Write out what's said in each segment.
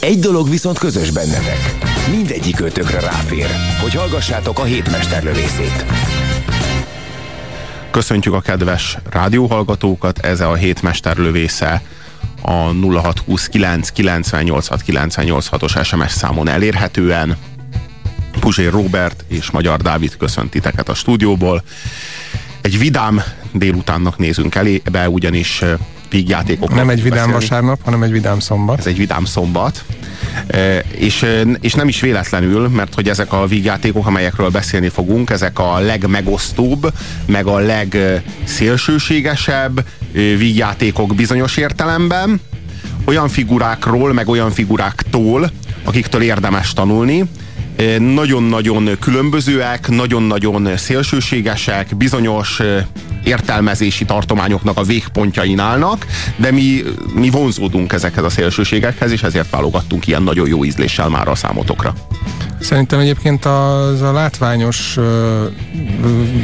Egy dolog viszont közös bennetek. Mindegyik ötökre ráfér, hogy hallgassátok a hétmesterlövészét. Köszöntjük a kedves rádióhallgatókat, ez a hétmesterlövésze a 0629 986 986-os SMS számon elérhetően. Puzsér Robert és Magyar Dávid köszönt titeket a stúdióból. Egy vidám délutánnak nézünk elébe, ugyanis vígjátékokról Nem egy vidám beszélni. vasárnap, hanem egy vidám szombat. Ez egy vidám szombat. E, És, és nem is véletlenül, mert hogy ezek a vígjátékok, amelyekről beszélni fogunk, ezek a legmegosztóbb, meg a legszélsőségesebb vígjátékok bizonyos értelemben, olyan figurákról, meg olyan figuráktól, akiktől érdemes tanulni, E, nagyon-nagyon különbözőek, nagyon-nagyon szélsőségesek, bizonyos e, értelmezési tartományoknak a végpontjain állnak, de mi, mi vonzódunk ezekhez a szélsőségekhez, és ezért válogattunk ilyen nagyon jó ízléssel már a számotokra. Szerintem egyébként az a látványos ö,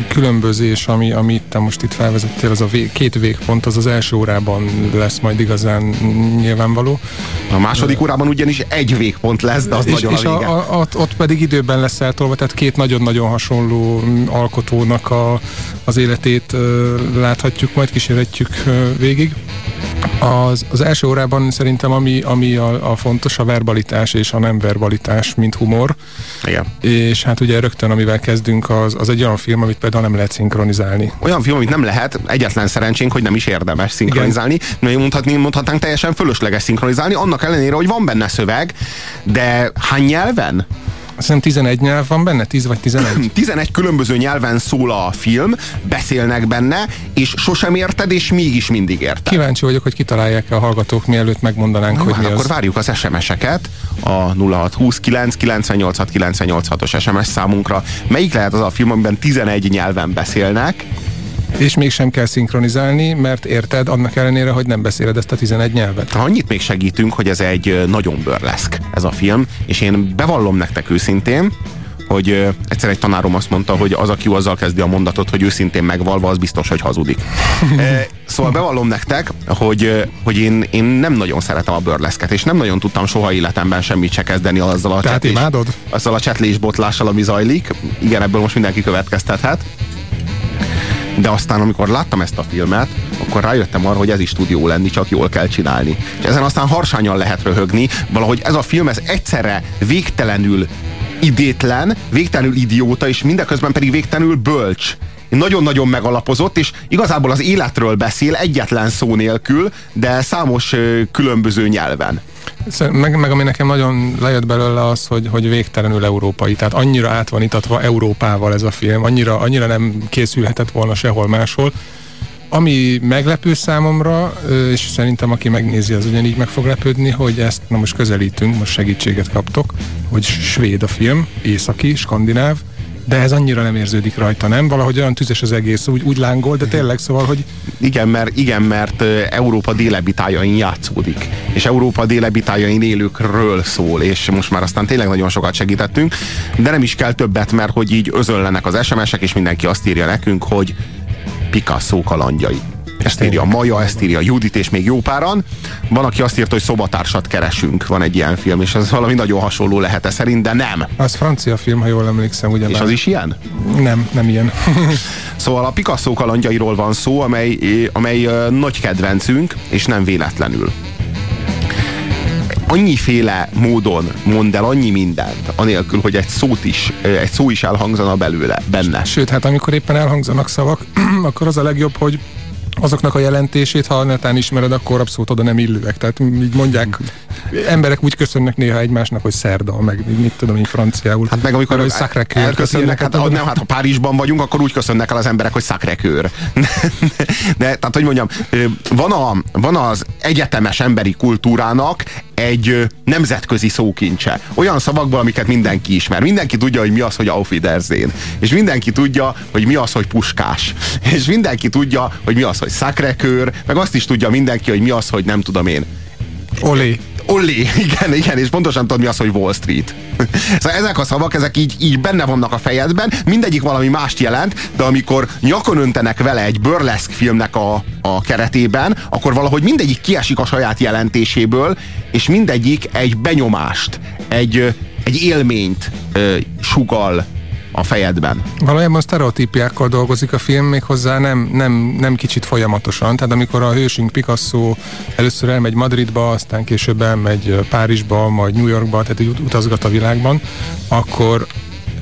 különbözés, ami, amit te most itt felvezettél, az a vég, két végpont, az az első órában lesz majd igazán nyilvánvaló. A második órában ugyanis egy végpont lesz, de az és nagyon és a vége. a, a, ott, pedig időben lesz eltolva, tehát két nagyon-nagyon hasonló alkotónak a, az életét láthatjuk, majd kísérhetjük végig. Az, az első órában szerintem ami, ami a, a fontos, a verbalitás és a nem verbalitás, mint humor. Igen. És hát ugye rögtön, amivel kezdünk, az, az egy olyan film, amit például nem lehet szinkronizálni. Olyan film, amit nem lehet, egyetlen szerencsénk, hogy nem is érdemes szinkronizálni. Igen. Mondhatni, mondhatnánk teljesen fölösleges szinkronizálni, annak ellenére, hogy van benne szöveg, de hány nyelven? Azt hiszem 11 nyelv van benne, 10 vagy 11. 11 különböző nyelven szól a film, beszélnek benne, és sosem érted, és mégis mindig érted. Kíváncsi vagyok, hogy kitalálják a hallgatók, mielőtt megmondanánk, Na, hogy hát mi akkor az. várjuk az SMS-eket a 0629 986 986-os SMS számunkra. Melyik lehet az a film, amiben 11 nyelven beszélnek, És mégsem kell szinkronizálni, mert érted, annak ellenére, hogy nem beszéled ezt a 11 nyelvet. Ha annyit még segítünk, hogy ez egy nagyon bőrleszk ez a film, és én bevallom nektek őszintén, hogy egyszer egy tanárom azt mondta, hogy az, aki azzal kezdi a mondatot, hogy őszintén megvalva, az biztos, hogy hazudik. szóval bevallom nektek, hogy, hogy én, én nem nagyon szeretem a bőrleszket, és nem nagyon tudtam soha életemben semmit se kezdeni azzal a, Tehát csetlés, imádod? azzal a csetlésbotlással, ami zajlik. Igen, ebből most mindenki következtethet. De aztán, amikor láttam ezt a filmet, akkor rájöttem arra, hogy ez is tud jó lenni, csak jól kell csinálni. És ezen aztán harsányan lehet röhögni. Valahogy ez a film, ez egyszerre végtelenül idétlen, végtelenül idióta, és mindeközben pedig végtelenül bölcs. Nagyon-nagyon megalapozott, és igazából az életről beszél egyetlen szó nélkül, de számos különböző nyelven. Meg, meg ami nekem nagyon lejött belőle az, hogy, hogy végtelenül európai. Tehát annyira át van itatva Európával ez a film, annyira, annyira nem készülhetett volna sehol máshol. Ami meglepő számomra, és szerintem aki megnézi, az ugyanígy meg fog lepődni, hogy ezt, na most közelítünk, most segítséget kaptok, hogy svéd a film, északi, skandináv, de ez annyira nem érződik rajta, nem? Valahogy olyan tüzes az egész, úgy, úgy lángol, de tényleg szóval, hogy Igen, mert, igen, mert Európa délebitájain játszódik, és Európa délebitájain élőkről szól, és most már aztán tényleg nagyon sokat segítettünk, de nem is kell többet, mert hogy így özöllenek az SMS-ek, és mindenki azt írja nekünk, hogy Picasso kalandjai. Ezt írja Maja, ezt írja Judit, és még jó páran. Van, aki azt írta, hogy szobatársat keresünk, van egy ilyen film, és ez valami nagyon hasonló lehet szerint, de nem. az francia film, ha jól emlékszem, ugye És az is ilyen? Nem, nem ilyen. Szóval a Picasso kalandjairól van szó, amely, amely nagy kedvencünk, és nem véletlenül. Annyiféle módon mond el annyi mindent, anélkül, hogy egy szót is, egy szó is elhangzana belőle, benne. Sőt, hát amikor éppen elhangzanak szavak, akkor az a legjobb, hogy azoknak a jelentését, ha netán ismered, akkor abszolút oda nem illőek. Tehát így mondják, emberek úgy köszönnek néha egymásnak, hogy szerda, meg mit tudom én franciául. Hát meg amikor hogy szacré-cœur elköszönnek, hát, köszönnek, nem, hát ha Párizsban vagyunk, akkor úgy köszönnek el az emberek, hogy szacré-cœur. De, tehát, hogy mondjam, van, a, van az egyetemes emberi kultúrának egy nemzetközi szókincse. Olyan szavakból, amiket mindenki ismer. Mindenki tudja, hogy mi az, hogy Auf. És mindenki tudja, hogy mi az, hogy puskás. És mindenki tudja, hogy mi az, hogy szakrekőr, meg azt is tudja mindenki, hogy mi az, hogy nem tudom én. Olé. Olé, igen, igen, és pontosan tudod, mi az, hogy Wall Street. Szóval ezek a szavak, ezek így, így benne vannak a fejedben, mindegyik valami mást jelent, de amikor nyakon öntenek vele egy burleszk filmnek a, a keretében, akkor valahogy mindegyik kiesik a saját jelentéséből, és mindegyik egy benyomást, egy, egy élményt ö, sugal a fejedben. Valójában sztereotípiákkal dolgozik a film, méghozzá nem, nem, nem kicsit folyamatosan. Tehát amikor a hősünk Picasso először elmegy Madridba, aztán később elmegy Párizsba, majd New Yorkba, tehát ut- utazgat a világban, akkor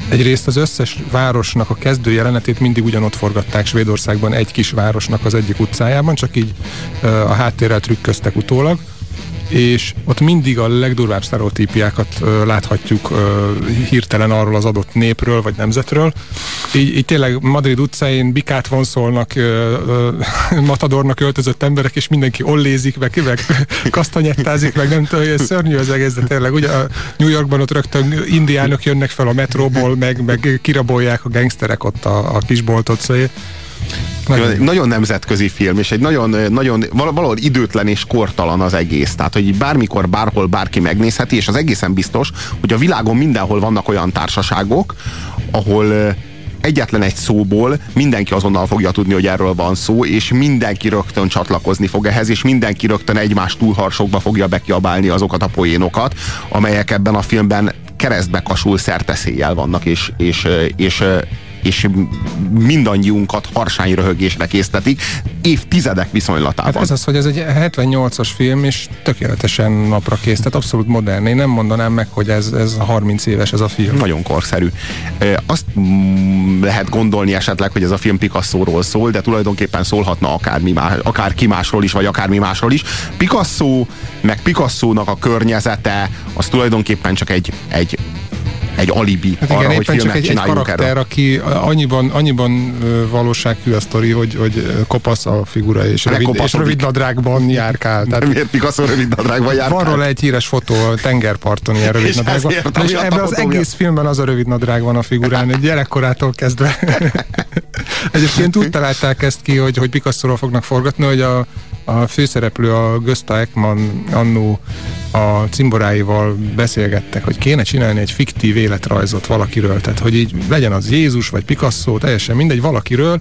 egyrészt az összes városnak a kezdő jelenetét mindig ugyanott forgatták Svédországban, egy kis városnak az egyik utcájában, csak így a háttérrel trükköztek utólag és ott mindig a legdurvább sztereotípiákat láthatjuk hirtelen arról az adott népről vagy nemzetről. Így, így tényleg Madrid utcáin bikát vonszolnak, matadornak öltözött emberek, és mindenki ollézik, meg, meg kasztanyettázik, meg nem tudom, ez szörnyű az egész, de tényleg ugye a New Yorkban ott rögtön indiánok jönnek fel a metróból, meg, meg kirabolják a gangsterek ott a, a kisboltot, szóval Nagyon, nagyon nemzetközi film, és egy nagyon, nagyon val- valahol időtlen és kortalan az egész. Tehát, hogy bármikor, bárhol bárki megnézheti, és az egészen biztos, hogy a világon mindenhol vannak olyan társaságok, ahol egyetlen egy szóból mindenki azonnal fogja tudni, hogy erről van szó, és mindenki rögtön csatlakozni fog ehhez, és mindenki rögtön egymás túlharsokba fogja bekiabálni azokat a poénokat, amelyek ebben a filmben keresztbe kasul szerteszéjjel vannak, és, és, és, és mindannyiunkat harsány röhögésre késztetik, évtizedek viszonylatában. Hát ez az, hogy ez egy 78-as film, és tökéletesen napra kész, tehát abszolút modern. Én nem mondanám meg, hogy ez, ez 30 éves ez a film. Nagyon korszerű. Azt mm, lehet gondolni esetleg, hogy ez a film Picasso-ról szól, de tulajdonképpen szólhatna akármi más, akárki másról is, vagy akármi másról is. Picasso, meg Picasso-nak a környezete, az tulajdonképpen csak egy, egy egy alibi Hát arra, igen, hogy éppen csak egy, egy karakter, erről. aki annyiban, annyiban valósághű a sztori, hogy, hogy kopasz a figura, és rövid, és rövid nadrágban járkál. Tehát Miért Picasso rövid nadrágban jár? van róla egy híres fotó a tengerparton ilyen rövid nadrágban. ebben az egész filmben az a rövid nadrág van a figurán, egy gyerekkorától kezdve. Egyébként úgy találták ezt ki, hogy, hogy Picasso-ról fognak forgatni, hogy a, a főszereplő, a Gösta Ekman annó a cimboráival beszélgettek, hogy kéne csinálni egy fiktív életrajzot valakiről, tehát hogy így legyen az Jézus vagy Picasso, teljesen mindegy, valakiről,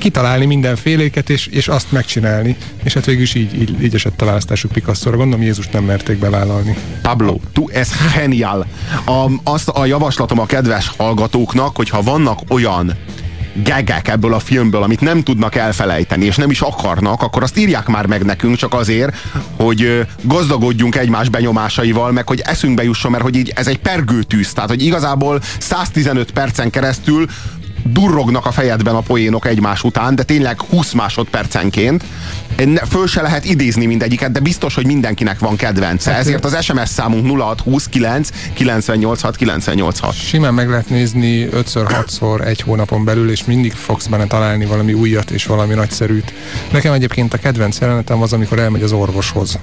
kitalálni mindenféléket, és, és azt megcsinálni. És hát végül is így, így, így esett a választásuk Picasso-ra. Gondolom Jézus nem merték bevállalni. Pablo, tu ez genial. A, azt a javaslatom a kedves hallgatóknak, hogyha vannak olyan gegek ebből a filmből, amit nem tudnak elfelejteni, és nem is akarnak, akkor azt írják már meg nekünk csak azért, hogy gazdagodjunk egymás benyomásaival, meg hogy eszünkbe jusson, mert hogy így ez egy pergőtűz, tehát hogy igazából 115 percen keresztül durrognak a fejedben a poénok egymás után, de tényleg 20 másodpercenként. Föl se lehet idézni mindegyiket, de biztos, hogy mindenkinek van kedvence. Ezért az SMS számunk 0629 986 986. Simán meg lehet nézni 5-6-szor egy hónapon belül, és mindig fogsz benne találni valami újat és valami nagyszerűt. Nekem egyébként a kedvenc jelenetem az, amikor elmegy az orvoshoz.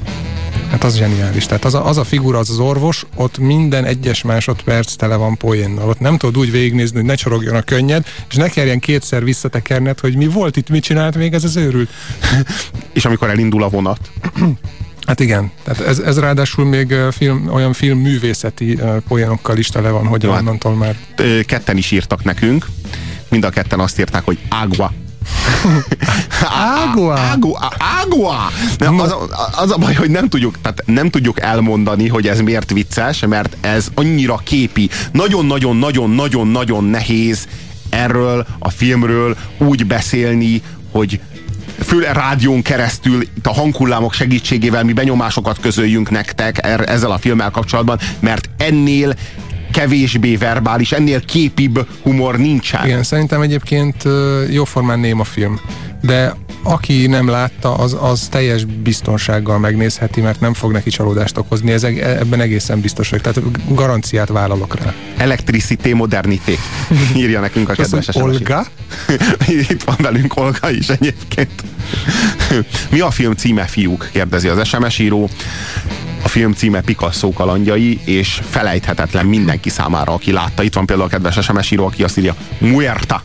Hát az zseniális. Tehát az a, az a figura, az az orvos, ott minden egyes másodperc tele van poénnal. Ott nem tudod úgy végignézni, hogy ne csorogjon a könnyed, és ne kelljen kétszer visszatekerned, hogy mi volt itt, mit csinált még ez az őrült. És amikor elindul a vonat. Hát igen, tehát ez, ez ráadásul még film, olyan filmművészeti ö, poénokkal is tele van, hogy hát- onnantól már Ketten is írtak nekünk. Mind a ketten azt írták, hogy água. Água? Água! Água! Nem, az, a, az a baj, hogy nem tudjuk, tehát nem tudjuk elmondani, hogy ez miért vicces, mert ez annyira képi. Nagyon-nagyon-nagyon-nagyon-nagyon nehéz erről a filmről úgy beszélni, hogy főleg rádión keresztül, itt a hanghullámok segítségével mi benyomásokat közöljünk nektek er, ezzel a filmmel kapcsolatban, mert ennél kevésbé verbális, ennél képibb humor nincsen. Igen, szerintem egyébként jóformán a film, de aki nem látta, az, az teljes biztonsággal megnézheti, mert nem fog neki csalódást okozni. Ez, ebben egészen biztos vagyok. Tehát garanciát vállalok rá. Electricité modernité. Írja nekünk a kedves. Olga? Itt van velünk Olga is egyébként. Mi a film címe, fiúk? kérdezi az SMS író. A film címe Picasso kalandjai, és felejthetetlen mindenki számára, aki látta. Itt van például a kedves SMS író, aki azt írja, Muerta.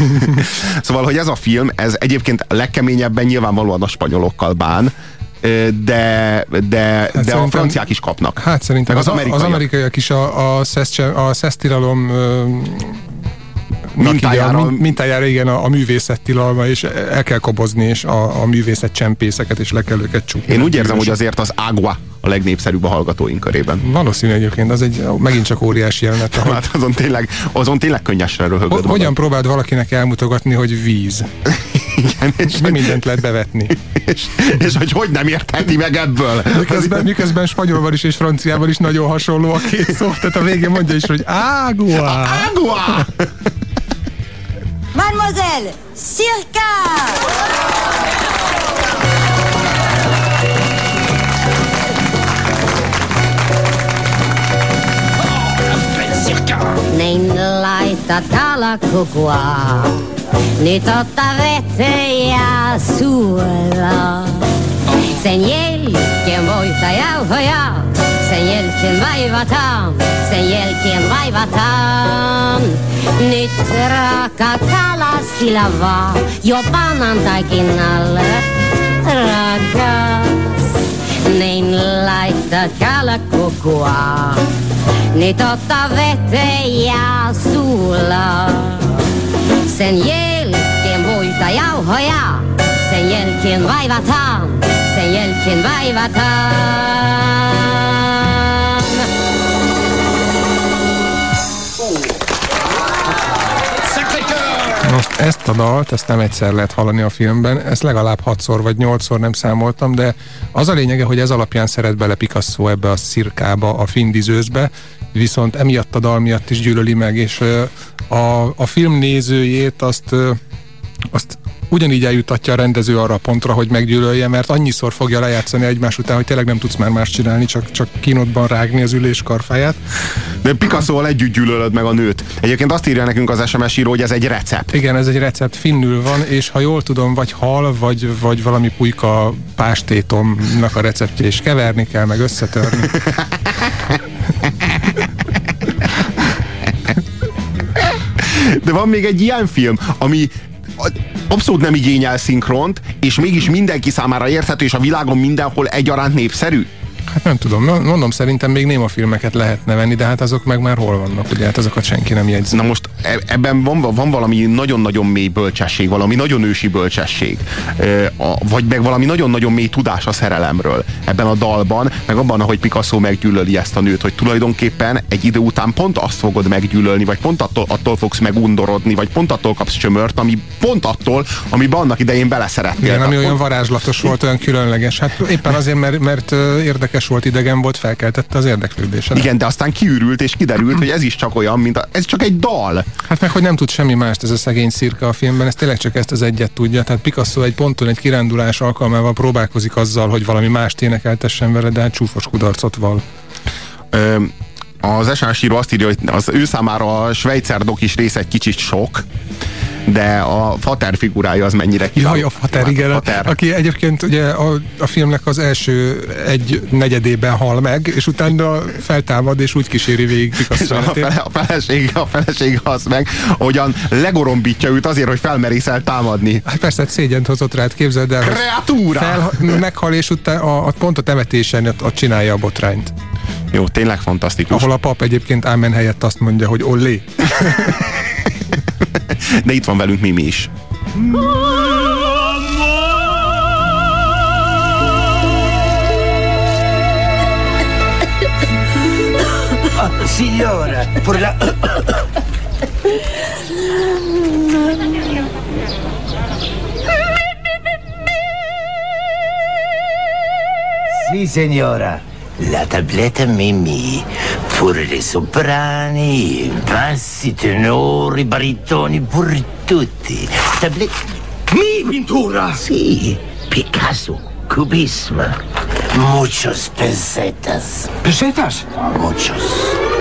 szóval, hogy ez a film, ez egyébként legkeményebben nyilvánvalóan a spanyolokkal bán, de, de, hát de a franciák is kapnak. Hát szerintem az, az, amerikaiak. az amerikaiak is a, a, szesz, a szesztiralom mintájára, a, mintájára igen a, a művészet tilalma, és el kell kobozni, és a, a művészet csempészeket, és le kell őket csukni. Én úgy érzem, hogy azért az Agua a legnépszerűbb a hallgatóink körében. Valószínű egyébként, az egy megint csak óriási jelenet. Ahogy... Hát azon tényleg, azon tényleg könnyesre röhögöd Ho- Hogyan próbáld valakinek elmutogatni, hogy víz? Igen, és Mi mindent lehet bevetni. És, és hogy hogy nem értheti meg ebből? Miközben, miközben spanyolban is és franciában is nagyon hasonló a két szó, tehát a végén mondja is, hogy água! Água! Mademoiselle, circa Niin laita talakukua, nyt otta veteen suola. Sen jälkeen voita jauhoja, sen jälkeen vaivataan, sen jälkeen vaivataan. Nyt raaka kala sillä vaan, jo panantaikin alle rakas. Niin laita kalakukua, nyt otta veteen ja suola. Sen jälkeen voita jauhoja, sen jälkeen vaivataan, sen jälkeen vaivataan. Ezt a dalt, ezt nem egyszer lehet hallani a filmben, ezt legalább hatszor vagy nyolcszor nem számoltam, de az a lényege, hogy ez alapján szeret bele Picasso ebbe a szirkába, a findizőzbe, viszont emiatt a dal miatt is gyűlöli meg, és a, a film nézőjét azt, azt ugyanígy eljutatja a rendező arra a pontra, hogy meggyűlölje, mert annyiszor fogja lejátszani egymás után, hogy tényleg nem tudsz már más csinálni, csak, csak kínodban rágni az ülés karfáját. De Picasso-val együtt gyűlölöd meg a nőt. Egyébként azt írja nekünk az SMS író, hogy ez egy recept. Igen, ez egy recept, finnül van, és ha jól tudom, vagy hal, vagy, vagy valami pulyka pástétomnak a receptje, és keverni kell, meg összetörni. De van még egy ilyen film, ami abszolút nem igényel szinkront, és mégis mindenki számára érthető, és a világon mindenhol egyaránt népszerű? Hát nem tudom, mondom, szerintem még néma filmeket lehetne venni, de hát azok meg már hol vannak, ugye, hát azokat senki nem jegyzi. Na most e, ebben van, van valami nagyon-nagyon mély bölcsesség, valami nagyon ősi bölcsesség, vagy meg valami nagyon-nagyon mély tudás a szerelemről ebben a dalban, meg abban, ahogy Picasso meggyűlöli ezt a nőt, hogy tulajdonképpen egy idő után pont azt fogod meggyűlölni, vagy pont attól, attól fogsz megundorodni, vagy pont attól kapsz csömört, ami pont attól, amiben annak idején beleszerettél. Igen, ami olyan varázslatos volt, olyan különleges. Hát éppen azért, mert, mert érdekes érdekes volt, idegen volt, felkeltette az érdeklődéset. Igen, de aztán kiürült és kiderült, hogy ez is csak olyan, mint a, ez csak egy dal. Hát meg, hogy nem tud semmi mást ez a szegény szirka a filmben, ez tényleg csak ezt az egyet tudja. Tehát Picasso egy ponton egy kirándulás alkalmával próbálkozik azzal, hogy valami mást énekeltessen vele, de hát csúfos kudarcot val. Ö, az SMS író azt írja, hogy az ő számára a Svejcer is rész egy kicsit sok, de a Fater figurája az mennyire kiváló. Jaj, a Fater, igen. A Fater. Aki egyébként ugye a, a filmnek az első egy negyedében hal meg, és utána feltámad, és úgy kíséri végig Picasso a, fele, a feleség, a feleség az meg, hogyan legorombítja őt azért, hogy felmerészel támadni. Hát persze, szégyent hozott rád, képzeld el. Kreatúra! Fel, meghal, és utána a, a pont a temetésen ott, ott csinálja a botrányt. Jó, tényleg fantasztikus. Ahol a pap egyébként ámen helyett azt mondja, hogy ollé. De itt van velünk Mimi is. signora, por la... Sì, signora. La tabletta Mimi per le soprani, bassi, tenori, baritoni, per tutti. Tabletta... Mi pintura! Sì, Picasso, cubismo. Muchos pesetas. ¿Pesetas? Muchos.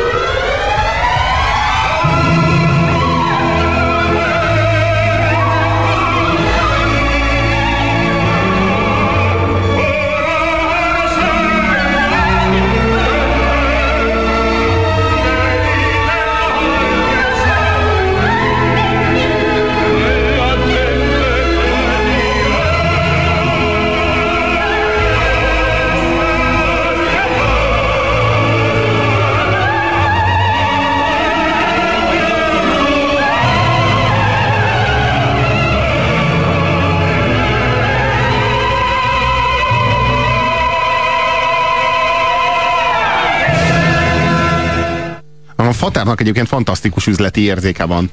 A Faternak egyébként fantasztikus üzleti érzéke van.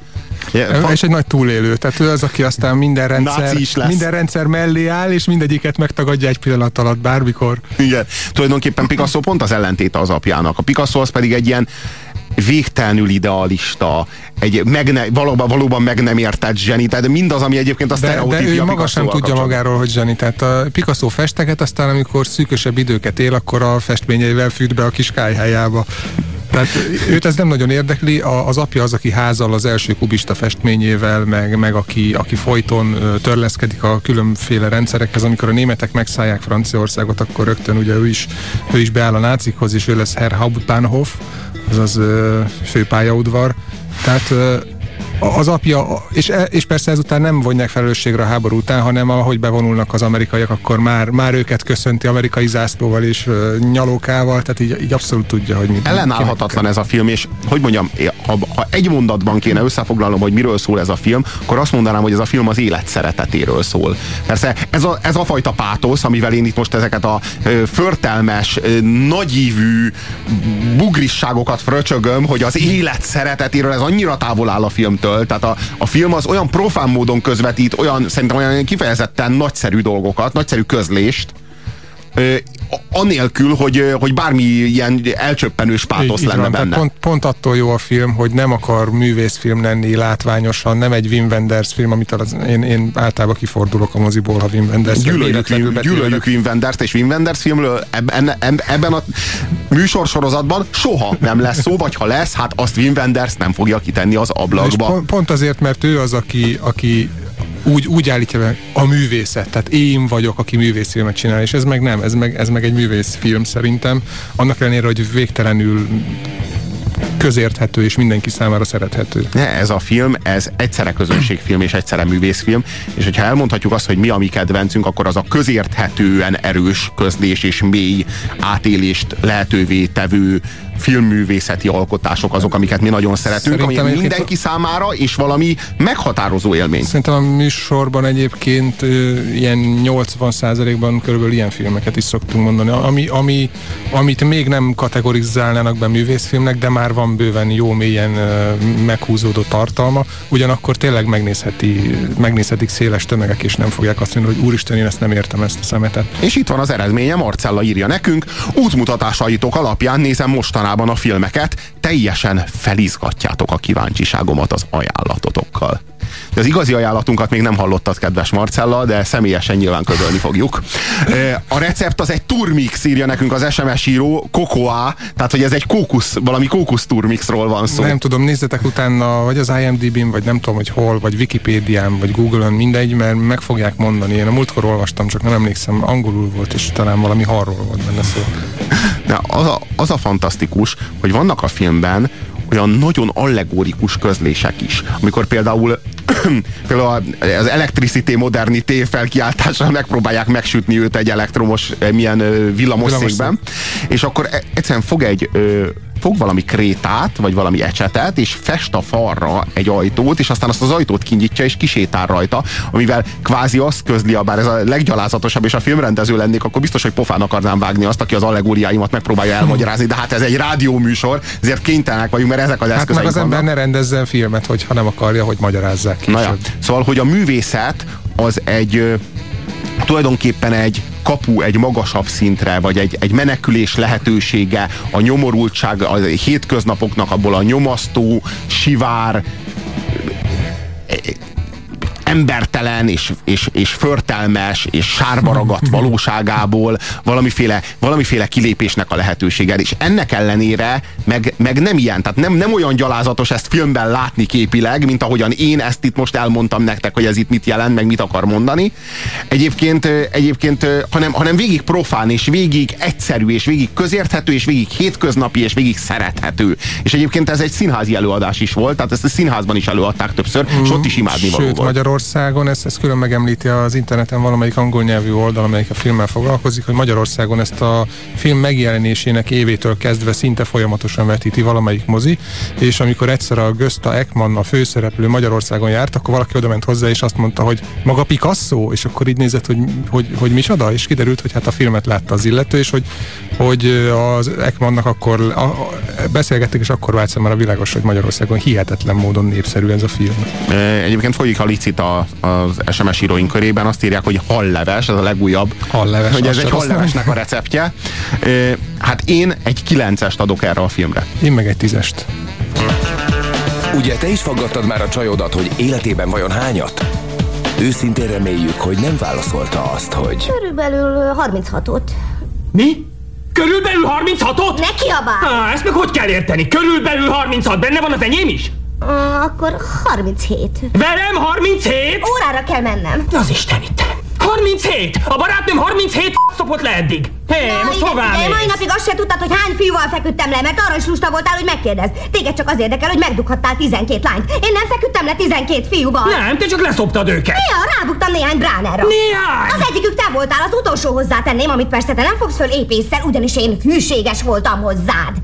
Fa... És egy nagy túlélő. Tehát ő az, aki aztán minden rendszer, minden rendszer mellé áll, és mindegyiket megtagadja egy pillanat alatt bármikor. Igen. Tulajdonképpen Picasso pont az ellentéte az apjának. A Picasso az pedig egy ilyen végtelenül idealista, egy meg ne, valóban, valóban meg nem értett zseni, tehát mindaz, ami egyébként a sztereotípia De ő maga sem tudja magáról, hogy zseni. Tehát a Picasso festeket, aztán amikor szűkösebb időket él, akkor a festményeivel fűt be a kis kájhájába. Tehát őt ez nem nagyon érdekli, az apja az, aki házal az első kubista festményével, meg, meg aki, aki folyton törleszkedik a különféle rendszerekhez, amikor a németek megszállják Franciaországot, akkor rögtön ugye ő is, ő is beáll a nácikhoz, és ő lesz Herr Hauptbahnhof, azaz főpályaudvar. Tehát az apja, és, e, és persze ezután nem vonják felelősségre a háború után, hanem ahogy bevonulnak az amerikaiak, akkor már, már őket köszönti amerikai zászlóval és uh, nyalókával, tehát így, így abszolút tudja, hogy mit. Ellenállhatatlan ez a film, és hogy mondjam, ha, ha egy mondatban kéne összefoglalnom, hogy miről szól ez a film, akkor azt mondanám, hogy ez a film az élet szeretetéről szól. Persze ez a, ez a fajta pátosz, amivel én itt most ezeket a ö, förtelmes, ö, nagyívű bugrisságokat fröcsögöm, hogy az élet szeretetéről ez annyira távol áll a filmtől, filmtől. Tehát a, a film az olyan profán módon közvetít, olyan szerintem olyan kifejezetten nagyszerű dolgokat, nagyszerű közlést, anélkül, hogy, hogy bármi ilyen elcsöppenős pátosz lenne van, benne. Pont, pont attól jó a film, hogy nem akar művészfilm lenni látványosan, nem egy Wim Wenders film, amit az, én, én általában kifordulok a moziból, ha Wim Wenders Gyűlöljük, Wim, gyűlöljük Wim Wenders és Wim Wenders filmről ebben, ebben a műsorsorozatban soha nem lesz szó, vagy ha lesz, hát azt Wim Wenders nem fogja kitenni az ablakba. pont, pont azért, mert ő az, aki, aki úgy, úgy állítja meg a művészet, tehát én vagyok, aki művészfilmet csinál, és ez meg nem, ez meg, ez meg egy művészfilm szerintem, annak ellenére, hogy végtelenül közérthető és mindenki számára szerethető. Ne, ez a film, ez egyszerre közönségfilm és egyszerre művészfilm, és hogyha elmondhatjuk azt, hogy mi a mi kedvencünk, akkor az a közérthetően erős közlés és mély átélést lehetővé tevő filmművészeti alkotások azok, amiket mi nagyon szeretünk, Szerintem ami mindenki számára, és valami meghatározó élmény. Szerintem a műsorban egyébként ilyen 80%-ban körülbelül ilyen filmeket is szoktunk mondani, ami, ami, amit még nem kategorizálnának be művészfilmnek, de már van bőven jó mélyen meghúzódó tartalma, ugyanakkor tényleg megnézheti, megnézhetik széles tömegek, és nem fogják azt mondani, hogy úristen, én ezt nem értem ezt a szemetet. És itt van az eredménye, Marcella írja nekünk, útmutatásaitok alapján nézem mostanában mostanában a filmeket, teljesen felizgatjátok a kíváncsiságomat az ajánlatotokkal. De az igazi ajánlatunkat még nem hallottad, kedves Marcella, de személyesen nyilván közölni fogjuk. A recept az egy turmix, írja nekünk az SMS író, Cocoa, tehát hogy ez egy kókusz, valami kókusz turmixról van szó. Nem tudom, nézzetek utána, vagy az IMDb-n, vagy nem tudom, hogy hol, vagy Wikipédián, vagy Google-ön, mindegy, mert meg fogják mondani. Én a múltkor olvastam, csak nem emlékszem, angolul volt, és talán valami harról volt benne szó. De az a, az a fantasztikus, hogy vannak a filmben olyan nagyon allegórikus közlések is. Amikor például például az Electricity Modernité felkiáltással megpróbálják megsütni őt egy elektromos eh, milyen villamosszékben, és akkor e, egyszerűen fog egy fog valami krétát, vagy valami ecsetet, és fest a falra egy ajtót, és aztán azt az ajtót kinyitja, és kisétál rajta, amivel kvázi azt közli, bár ez a leggyalázatosabb, és a filmrendező lennék, akkor biztos, hogy pofán akarnám vágni azt, aki az allegóriáimat megpróbálja elmagyarázni, de hát ez egy rádióműsor, ezért kénytelenek vagyunk, mert ezek az eszközeink Hát meg az ember ne rendezzen filmet, hogyha nem akarja, hogy magyarázzák később. Na ja. Szóval, hogy a művészet az egy tulajdonképpen egy kapu egy magasabb szintre, vagy egy, egy menekülés lehetősége, a nyomorultság, a hétköznapoknak abból a nyomasztó, sivár, embertelen és, és, és förtelmes és sárba ragadt valóságából valamiféle, valamiféle kilépésnek a lehetősége. És ennek ellenére meg, meg nem ilyen, tehát nem, nem olyan gyalázatos ezt filmben látni képileg, mint ahogyan én ezt itt most elmondtam nektek, hogy ez itt mit jelent, meg mit akar mondani. Egyébként, egyébként hanem, hanem végig profán, és végig egyszerű, és végig közérthető, és végig hétköznapi, és végig szerethető. És egyébként ez egy színházi előadás is volt, tehát ezt a színházban is előadták többször, mm, és ott is imádni való volt. Magyarországon, ezt, ezt külön megemlíti az interneten valamelyik angol nyelvű oldal, amelyik a filmmel foglalkozik, hogy Magyarországon ezt a film megjelenésének évétől kezdve szinte folyamatosan vetíti valamelyik mozi, és amikor egyszer a Gösta Ekman, a főszereplő Magyarországon járt, akkor valaki oda ment hozzá, és azt mondta, hogy maga Picasso, és akkor így nézett, hogy, hogy, hogy micsoda, és kiderült, hogy hát a filmet látta az illető, és hogy, hogy az Ekmannak akkor a, a, beszélgettek, és akkor vált számára világos, hogy Magyarországon hihetetlen módon népszerű ez a film. Egyébként folyik a licit a, az SMS íróink körében, azt írják, hogy halleves, ez a legújabb. Halleves. Hogy ez egy hallevesnek a receptje. Hát én egy kilencest adok erre a filmre. Én meg egy tízest. Ugye te is faggattad már a csajodat, hogy életében vajon hányat? Őszintén reméljük, hogy nem válaszolta azt, hogy... Körülbelül 36-ot. Mi? Körülbelül 36-ot? Ne kiabálj! Á, ezt meg hogy kell érteni? Körülbelül 36, benne van az enyém is? Akkor 37. Velem 37? Órára kell mennem. Az Isten itt. 37! A barátnőm 37 szopott le eddig. Hé, hey, most hová De mai napig azt se tudtad, hogy hány fiúval feküdtem le, mert arra is lusta voltál, hogy megkérdezd. Téged csak az érdekel, hogy megdughattál 12 lányt. Én nem feküdtem le 12 fiúval. Nem, te csak leszoptad őket. Néha rábuktam néhány bránára. Néhány? Az egyikük te voltál, az utolsó hozzátenném, amit persze te nem fogsz föl épésszel, ugyanis én hűséges voltam hozzád.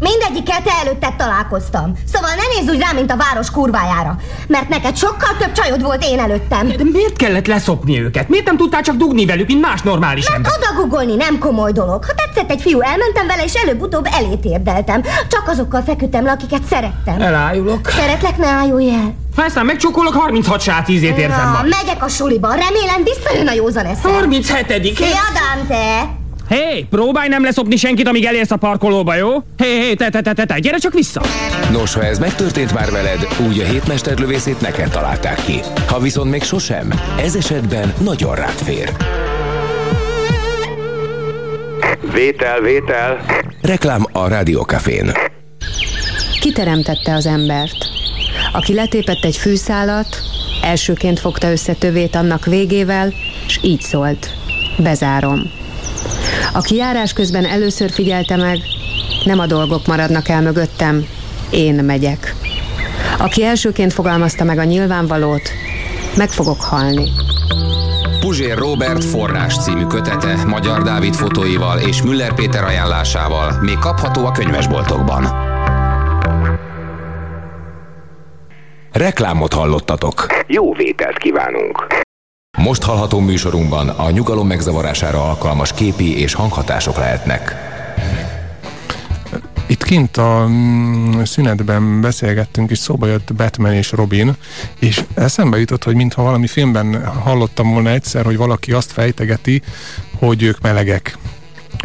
Mindegyikkel te előtted találkoztam. Szóval ne nézz úgy rám, mint a város kurvájára. Mert neked sokkal több csajod volt én előttem. De miért kellett leszopni őket? Miért nem tudtál csak dugni velük, mint más normális Mert ember? odagugolni nem komoly dolog. Ha tetszett egy fiú, elmentem vele, és előbb-utóbb elét érdeltem. Csak azokkal feküdtem le, akiket szerettem. Elájulok. Szeretlek, ne állulj el. Ha ezt megcsókolok, 36 sát ízét érzem Na, megyek a suliba. Remélem visszajön a józan eszem. 37 Szia, Dante! Hé, hey, próbálj nem leszopni senkit, amíg elérsz a parkolóba, jó? Hé, hey, hey, te, te, te, te, te, gyere csak vissza! Nos, ha ez megtörtént már veled, úgy a hétmesterlövészét neked találták ki. Ha viszont még sosem, ez esetben nagyon rád fér. Vétel, vétel. Reklám a Rádiókafén. Kiteremtette az embert. Aki letépett egy fűszálat, elsőként fogta össze tövét annak végével, és így szólt. Bezárom. Aki járás közben először figyelte meg, nem a dolgok maradnak el mögöttem, én megyek. Aki elsőként fogalmazta meg a nyilvánvalót, meg fogok halni. Puzsér Robert forrás című kötete Magyar Dávid fotóival és Müller Péter ajánlásával még kapható a könyvesboltokban. Reklámot hallottatok. Jó vételt kívánunk. Most hallható műsorunkban a nyugalom megzavarására alkalmas képi és hanghatások lehetnek. Itt kint a mm, szünetben beszélgettünk, és szóba jött Batman és Robin, és eszembe jutott, hogy mintha valami filmben hallottam volna egyszer, hogy valaki azt fejtegeti, hogy ők melegek.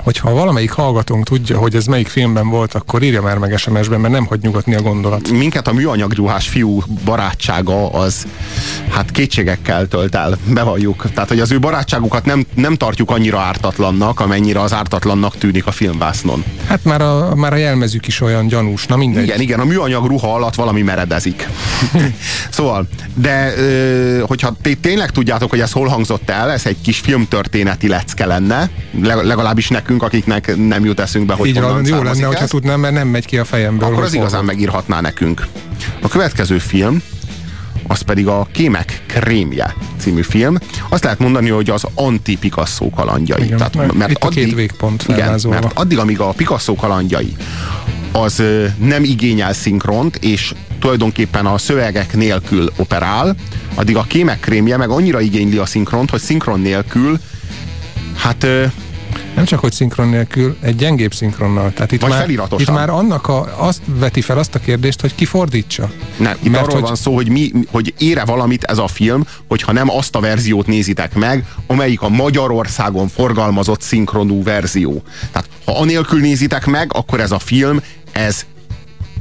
Hogyha valamelyik hallgatónk tudja, hogy ez melyik filmben volt, akkor írja már meg SMS-ben, mert nem hagy nyugodni a gondolat. Minket a műanyagruhás fiú barátsága az hát kétségekkel tölt el, bevalljuk. Tehát, hogy az ő barátságukat nem, nem tartjuk annyira ártatlannak, amennyire az ártatlannak tűnik a filmvásznon. Hát már a, már a jelmezük is olyan gyanús, na mindegy. Igen, igen, a műanyag ruha alatt valami meredezik. szóval, de hogyha té- tényleg tudjátok, hogy ez hol hangzott el, ez egy kis filmtörténeti lecke lenne, legalábbis nekünk, akiknek nem jut eszünkbe, hogy Így van, honnan jó származik lenne, hogyha tudnám, mert nem megy ki a fejemből. Akkor az igazán megírhatná nekünk. A következő film, az pedig a Kémek krémje című film. Azt lehet mondani, hogy az anti-Picasso kalandjai. Igen, mert itt a két végpont igen, mert addig, amíg a Picasso kalandjai az nem igényel szinkront, és tulajdonképpen a szövegek nélkül operál, addig a kémek krémje meg annyira igényli a szinkront, hogy szinkron nélkül hát Nem csak, hogy szinkron nélkül, egy gyengébb szinkronnal. Tehát itt Vagy már, itt már annak a, azt veti fel azt a kérdést, hogy ki fordítsa. Nem, itt Mert arról hogy- van szó, hogy, mi, hogy ére valamit ez a film, hogyha nem azt a verziót nézitek meg, amelyik a Magyarországon forgalmazott szinkronú verzió. Tehát ha anélkül nézitek meg, akkor ez a film, ez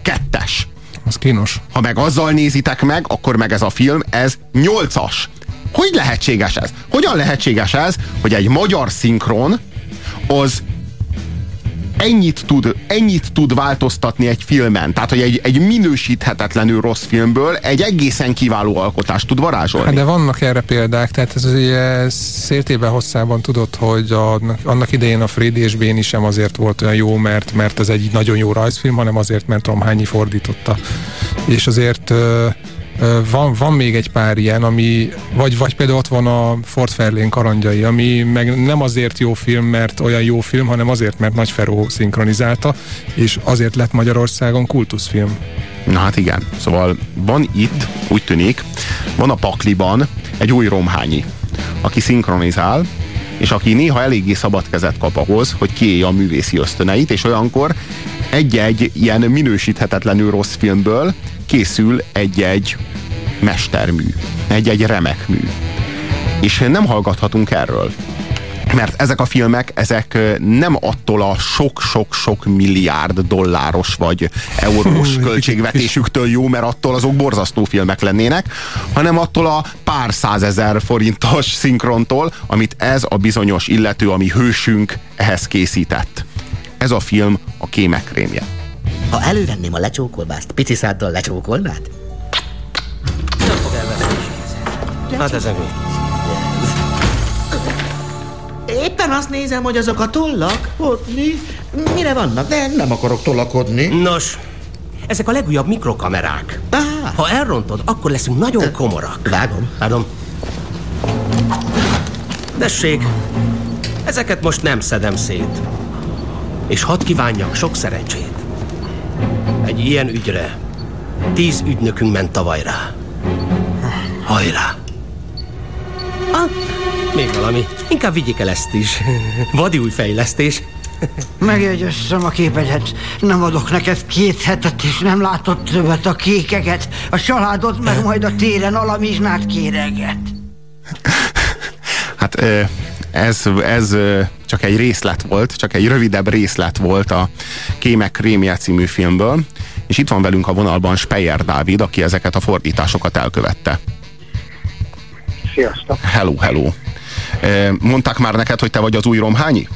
kettes. Az kínos. Ha meg azzal nézitek meg, akkor meg ez a film, ez nyolcas. Hogy lehetséges ez? Hogyan lehetséges ez, hogy egy magyar szinkron az ennyit tud, ennyit tud változtatni egy filmen. Tehát, hogy egy, egy minősíthetetlenül rossz filmből egy egészen kiváló alkotást tud varázsolni. Hát de vannak erre példák, tehát ez ugye szértében hosszában tudod, hogy a, annak idején a Frédi és Béni sem azért volt olyan jó, mert, mert ez egy nagyon jó rajzfilm, hanem azért, mert Tom Hányi fordította. És azért Van, van még egy pár ilyen, ami, vagy, vagy például ott van a Ford Fairlane kalandjai, ami meg nem azért jó film, mert olyan jó film, hanem azért, mert Nagy Feró szinkronizálta, és azért lett Magyarországon kultuszfilm. Na hát igen, szóval van itt, úgy tűnik, van a pakliban egy új romhányi, aki szinkronizál, és aki néha eléggé szabad kezet kap ahhoz, hogy kiélje a művészi ösztöneit, és olyankor egy-egy ilyen minősíthetetlenül rossz filmből készül egy-egy mestermű, egy-egy remek mű. És nem hallgathatunk erről mert ezek a filmek, ezek nem attól a sok-sok-sok milliárd dolláros vagy eurós költségvetésüktől jó, mert attól azok borzasztó filmek lennének, hanem attól a pár százezer forintos szinkrontól, amit ez a bizonyos illető, ami hősünk ehhez készített. Ez a film a kémek rémje. Ha elővenném a lecsókolvást, pici száddal lecsókolnád? Nem fog elveszni. Hát ez mi? Éppen azt nézem, hogy azok a tollak ott mi, mire vannak, de nem akarok tollakodni. Nos, ezek a legújabb mikrokamerák. Ah. Ha elrontod, akkor leszünk nagyon komorak. Vágom. Vágom. Tessék, ezeket most nem szedem szét. És hadd kívánjak sok szerencsét. Egy ilyen ügyre tíz ügynökünk ment tavaly rá. Hajrá! Ah, még valami. Inkább vigyék el ezt is. Vadi új fejlesztés. Megjegyeztem a képedet. Nem adok neked két hetet, és nem látod többet a kékeket. A családod meg majd a téren alamizsnát kéreget. Hát ez, ez csak egy részlet volt, csak egy rövidebb részlet volt a Kémek Krémje című filmből, és itt van velünk a vonalban Speyer Dávid, aki ezeket a fordításokat elkövette. Sziasztok! Hello, hello! Mondták már neked, hogy te vagy az új Romhányi?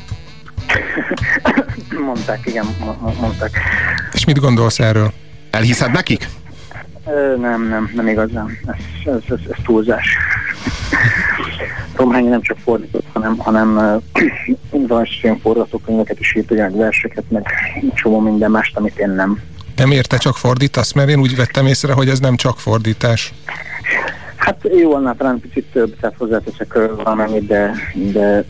mondták, igen, mondták. És mit gondolsz erről? Elhiszed nekik? Nem, nem, nem igazán. Ez, ez, ez, ez túlzás. Romhányi nem csak fordított, hanem, hanem rajzfilm forgatókönyveket is írt, verseket, meg csomó minden mást, amit én nem. Nem érte csak fordítasz? Mert én úgy vettem észre, hogy ez nem csak fordítás. Hát jó, annál talán picit több, tehát hozzáteszek valamennyit, de, de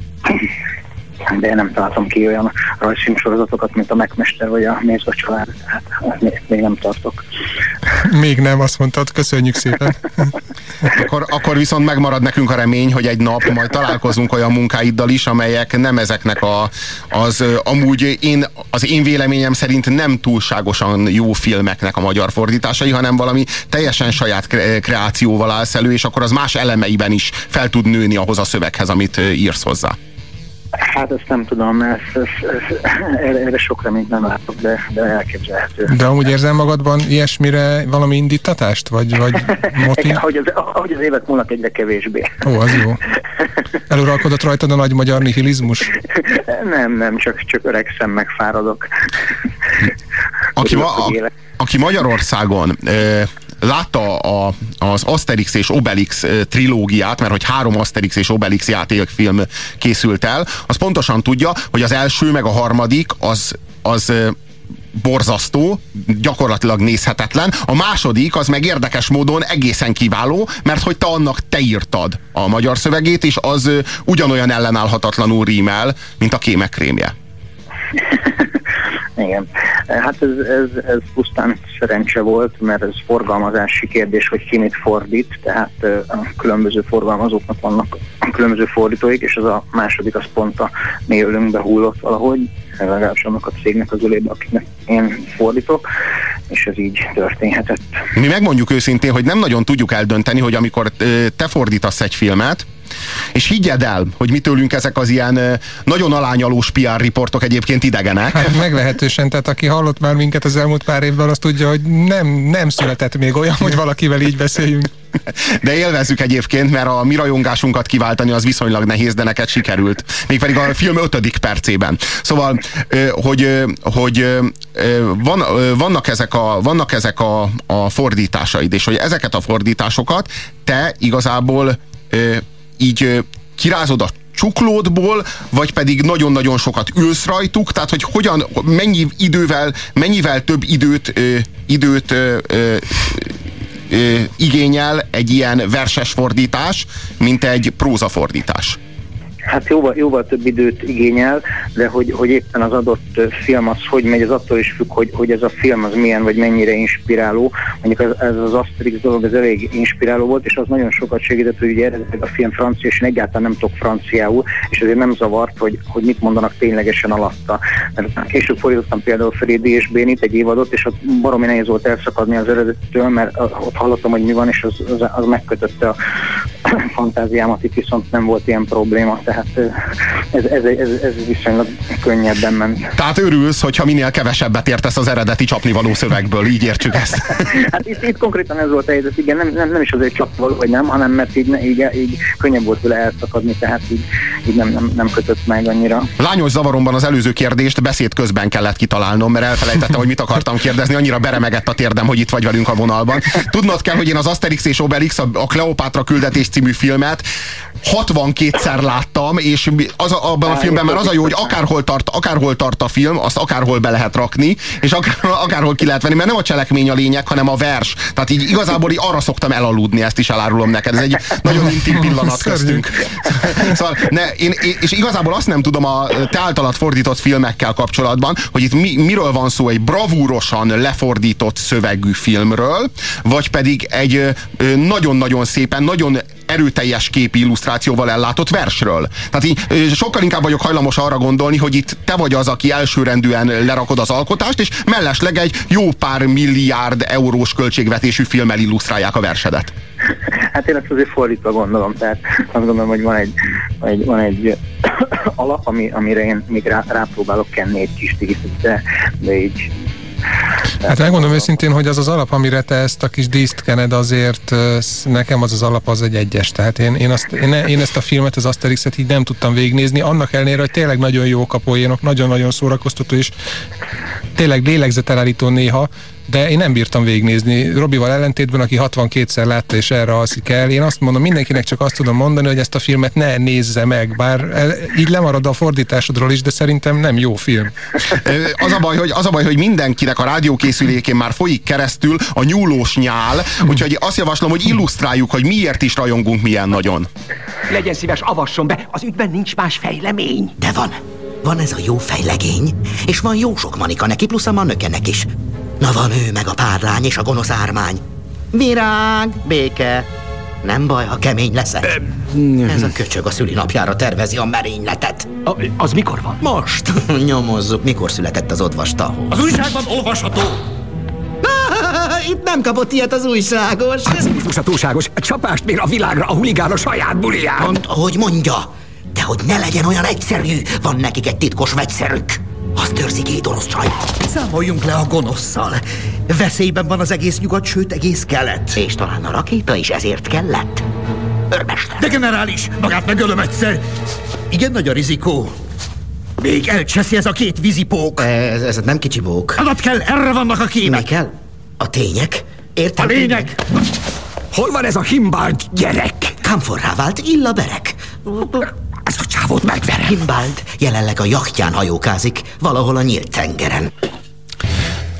de én nem találtam ki olyan rajzfilm sorozatokat, mint a Megmester vagy a Mézga család, tehát még, még nem tartok. Még nem, azt mondtad, köszönjük szépen. akkor, akkor viszont megmarad nekünk a remény, hogy egy nap majd találkozunk olyan munkáiddal is, amelyek nem ezeknek a, az amúgy én, az én véleményem szerint nem túlságosan jó filmeknek a magyar fordításai, hanem valami teljesen saját kreációval állsz elő, és akkor az más elemeiben is fel tud nőni ahhoz a szöveghez, amit írsz hozzá. Hát ezt nem tudom, ez, ez, ez, erre, erre sok reményt nem látok, de, de elképzelhető. De amúgy érzel magadban ilyesmire valami indítatást? Vagy, vagy motiv? ahogy, az, ahogy az évek múlnak egyre kevésbé. Ó, az jó. Eluralkodott rajtad a nagy magyar nihilizmus? Nem, nem, csak, csak öregszem, megfáradok. Aki, ma, a, aki Magyarországon látta a, az Asterix és Obelix trilógiát, mert hogy három Asterix és Obelix játékfilm készült el, az pontosan tudja, hogy az első meg a harmadik az, az borzasztó, gyakorlatilag nézhetetlen. A második az meg érdekes módon egészen kiváló, mert hogy te annak te írtad a magyar szövegét, és az ugyanolyan ellenállhatatlanul rímel, mint a kémek krémje. Igen. Hát ez, ez, ez pusztán szerencse volt, mert ez forgalmazási kérdés, hogy ki mit fordít, tehát a különböző forgalmazóknak vannak különböző fordítóik, és az a második az pont a mi ölünkbe hullott valahogy, legalábbis annak a cégnek az ölébe, akiknek én fordítok, és ez így történhetett. Mi megmondjuk őszintén, hogy nem nagyon tudjuk eldönteni, hogy amikor te fordítasz egy filmet, és higgyed el, hogy mitőlünk ezek az ilyen nagyon alányalós PR riportok egyébként idegenek. Hát meglehetősen, tehát aki hallott már minket az elmúlt pár évben, azt tudja, hogy nem, nem született még olyan, hogy valakivel így beszéljünk. De élvezzük egyébként, mert a mi rajongásunkat kiváltani az viszonylag nehéz, de neked sikerült. Mégpedig a film ötödik percében. Szóval, hogy, hogy van, vannak ezek, a, vannak ezek a, a fordításaid, és hogy ezeket a fordításokat te igazából így kirázod a csuklódból, vagy pedig nagyon-nagyon sokat ülsz rajtuk, tehát hogy hogyan, mennyi idővel, mennyivel több időt, ö, időt ö, ö, ö, igényel egy ilyen verses fordítás, mint egy prózafordítás. Hát jóval, jóval több időt igényel, de hogy, hogy éppen az adott film az hogy megy, az attól is függ, hogy, hogy ez a film az milyen, vagy mennyire inspiráló. Mondjuk ez, ez az Asterix dolog, ez elég inspiráló volt, és az nagyon sokat segített, hogy ugye eredetileg a film francia, és én egyáltalán nem tudok franciául, és ezért nem zavart, hogy, hogy mit mondanak ténylegesen alatta. Mert később fordítottam például Freddy és Bénit egy évadot, és ott baromi nehéz volt elszakadni az eredetitől, mert ott hallottam, hogy mi van, és az, az, az megkötötte a fantáziámat, itt viszont nem volt ilyen probléma. Tehát tehát ez, ez, ez, ez viszonylag könnyebben ment. Tehát örülsz, hogyha minél kevesebbet értesz az eredeti csapnivaló szövegből, így értsük ezt. hát itt, itt konkrétan ez volt a helyzet, igen, nem, nem, nem is azért csapnivaló, vagy nem, hanem mert így, így, így könnyebb volt vele elszakadni, tehát így, így nem, nem, nem kötött meg annyira. Lányos zavaromban az előző kérdést beszéd közben kellett kitalálnom, mert elfelejtettem, hogy mit akartam kérdezni, annyira beremegett a térdem, hogy itt vagy velünk a vonalban. Tudnod kell, hogy én az Asterix és Obelix, a Kleopátra küldetés című filmet 62-szer láttam, és az a, abban a filmben már az a jó, hogy akárhol tart, akárhol tart a film, azt akárhol be lehet rakni, és akár, akárhol ki lehet venni, mert nem a cselekmény a lényeg, hanem a vers. Tehát így igazából így arra szoktam elaludni, ezt is elárulom neked. Ez egy nagyon intim pillanat köztünk. Szóval, ne, én, és igazából azt nem tudom a te általad fordított filmekkel kapcsolatban, hogy itt mi, miről van szó, egy bravúrosan lefordított szövegű filmről, vagy pedig egy nagyon-nagyon szépen, nagyon erőteljes képi illusztrációval ellátott versről. Tehát így sokkal inkább vagyok hajlamos arra gondolni, hogy itt te vagy az, aki elsőrendűen lerakod az alkotást, és mellesleg egy jó pár milliárd eurós költségvetésű filmmel illusztrálják a versedet. Hát én ezt azért fordítva gondolom, tehát azt gondolom, hogy van egy, egy, van egy alap, ami, amire én még rá, rápróbálok kenni egy kis díszet, de, de így Hát megmondom őszintén, hogy az az alap, amire te ezt a kis díszt kened, azért nekem az az alap az egy egyes. Tehát én, én, azt, én, én ezt a filmet, az Asterixet így nem tudtam végignézni, annak ellenére, hogy tényleg nagyon jó kapóénok, nagyon-nagyon szórakoztató, és tényleg lélegzetelállító néha, de én nem bírtam végignézni. Robival ellentétben, aki 62-szer látta és erre alszik el, én azt mondom, mindenkinek csak azt tudom mondani, hogy ezt a filmet ne nézze meg, bár így lemarad a fordításodról is, de szerintem nem jó film. Az a baj, hogy, az a baj, hogy mindenkinek a rádiókészülékén már folyik keresztül a nyúlós nyál, úgyhogy azt javaslom, hogy illusztráljuk, hogy miért is rajongunk milyen nagyon. Legyen szíves, avasson be, az ügyben nincs más fejlemény. De van. Van ez a jó fejlegény, és van jó sok manika neki, plusz a manökenek is. Na van ő, meg a párlány és a gonosz ármány. Virág, béke. Nem baj, ha kemény leszek. Ez a köcsög a szülinapjára tervezi a merényletet. A, az mikor van? Most. Nyomozzuk, mikor született az odvastahó. Az újságban olvasható. Itt nem kapott ilyet az újságos. Ez a túlságos. Csapást mér a világra a huligán a saját bulián. Mond, ahogy mondja. De hogy ne legyen olyan egyszerű, van nekik egy titkos vegyszerük. Azt őrzi két orosz csaj. Számoljunk le a gonoszszal. Veszélyben van az egész nyugat, sőt egész kelet. És talán a rakéta is ezért kellett. Örmester. De generális, magát megölöm egyszer. Igen nagy a rizikó. Még elcseszi ez a két vízipók. Ez, ez nem kicsi bók. Adat kell, erre vannak a képek. Mi kell? A tények? Értem. A lényeg. Hol van ez a himbált gyerek? Kamforrá vált illaberek. Ezt a csávót megverem. Himbald jelenleg a jachtján hajókázik, valahol a nyílt tengeren.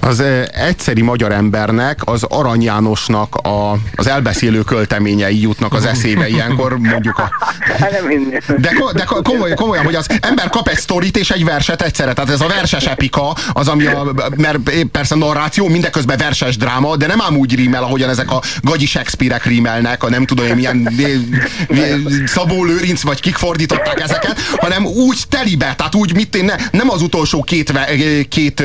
Az egyszeri magyar embernek az Arany Jánosnak a, az elbeszélő költeményei jutnak az eszébe ilyenkor, mondjuk a... De, de komoly, komolyan, hogy az ember kap egy sztorit és egy verset egyszerre, tehát ez a verses epika, az ami a, mert persze narráció, mindeközben verses dráma, de nem ám úgy rímel, ahogyan ezek a gagyi Shakespeare-ek rímelnek, a nem tudom én milyen Szabó Lőrinc, vagy kik fordították ezeket, hanem úgy telibe, tehát úgy mit ne, nem az utolsó két, két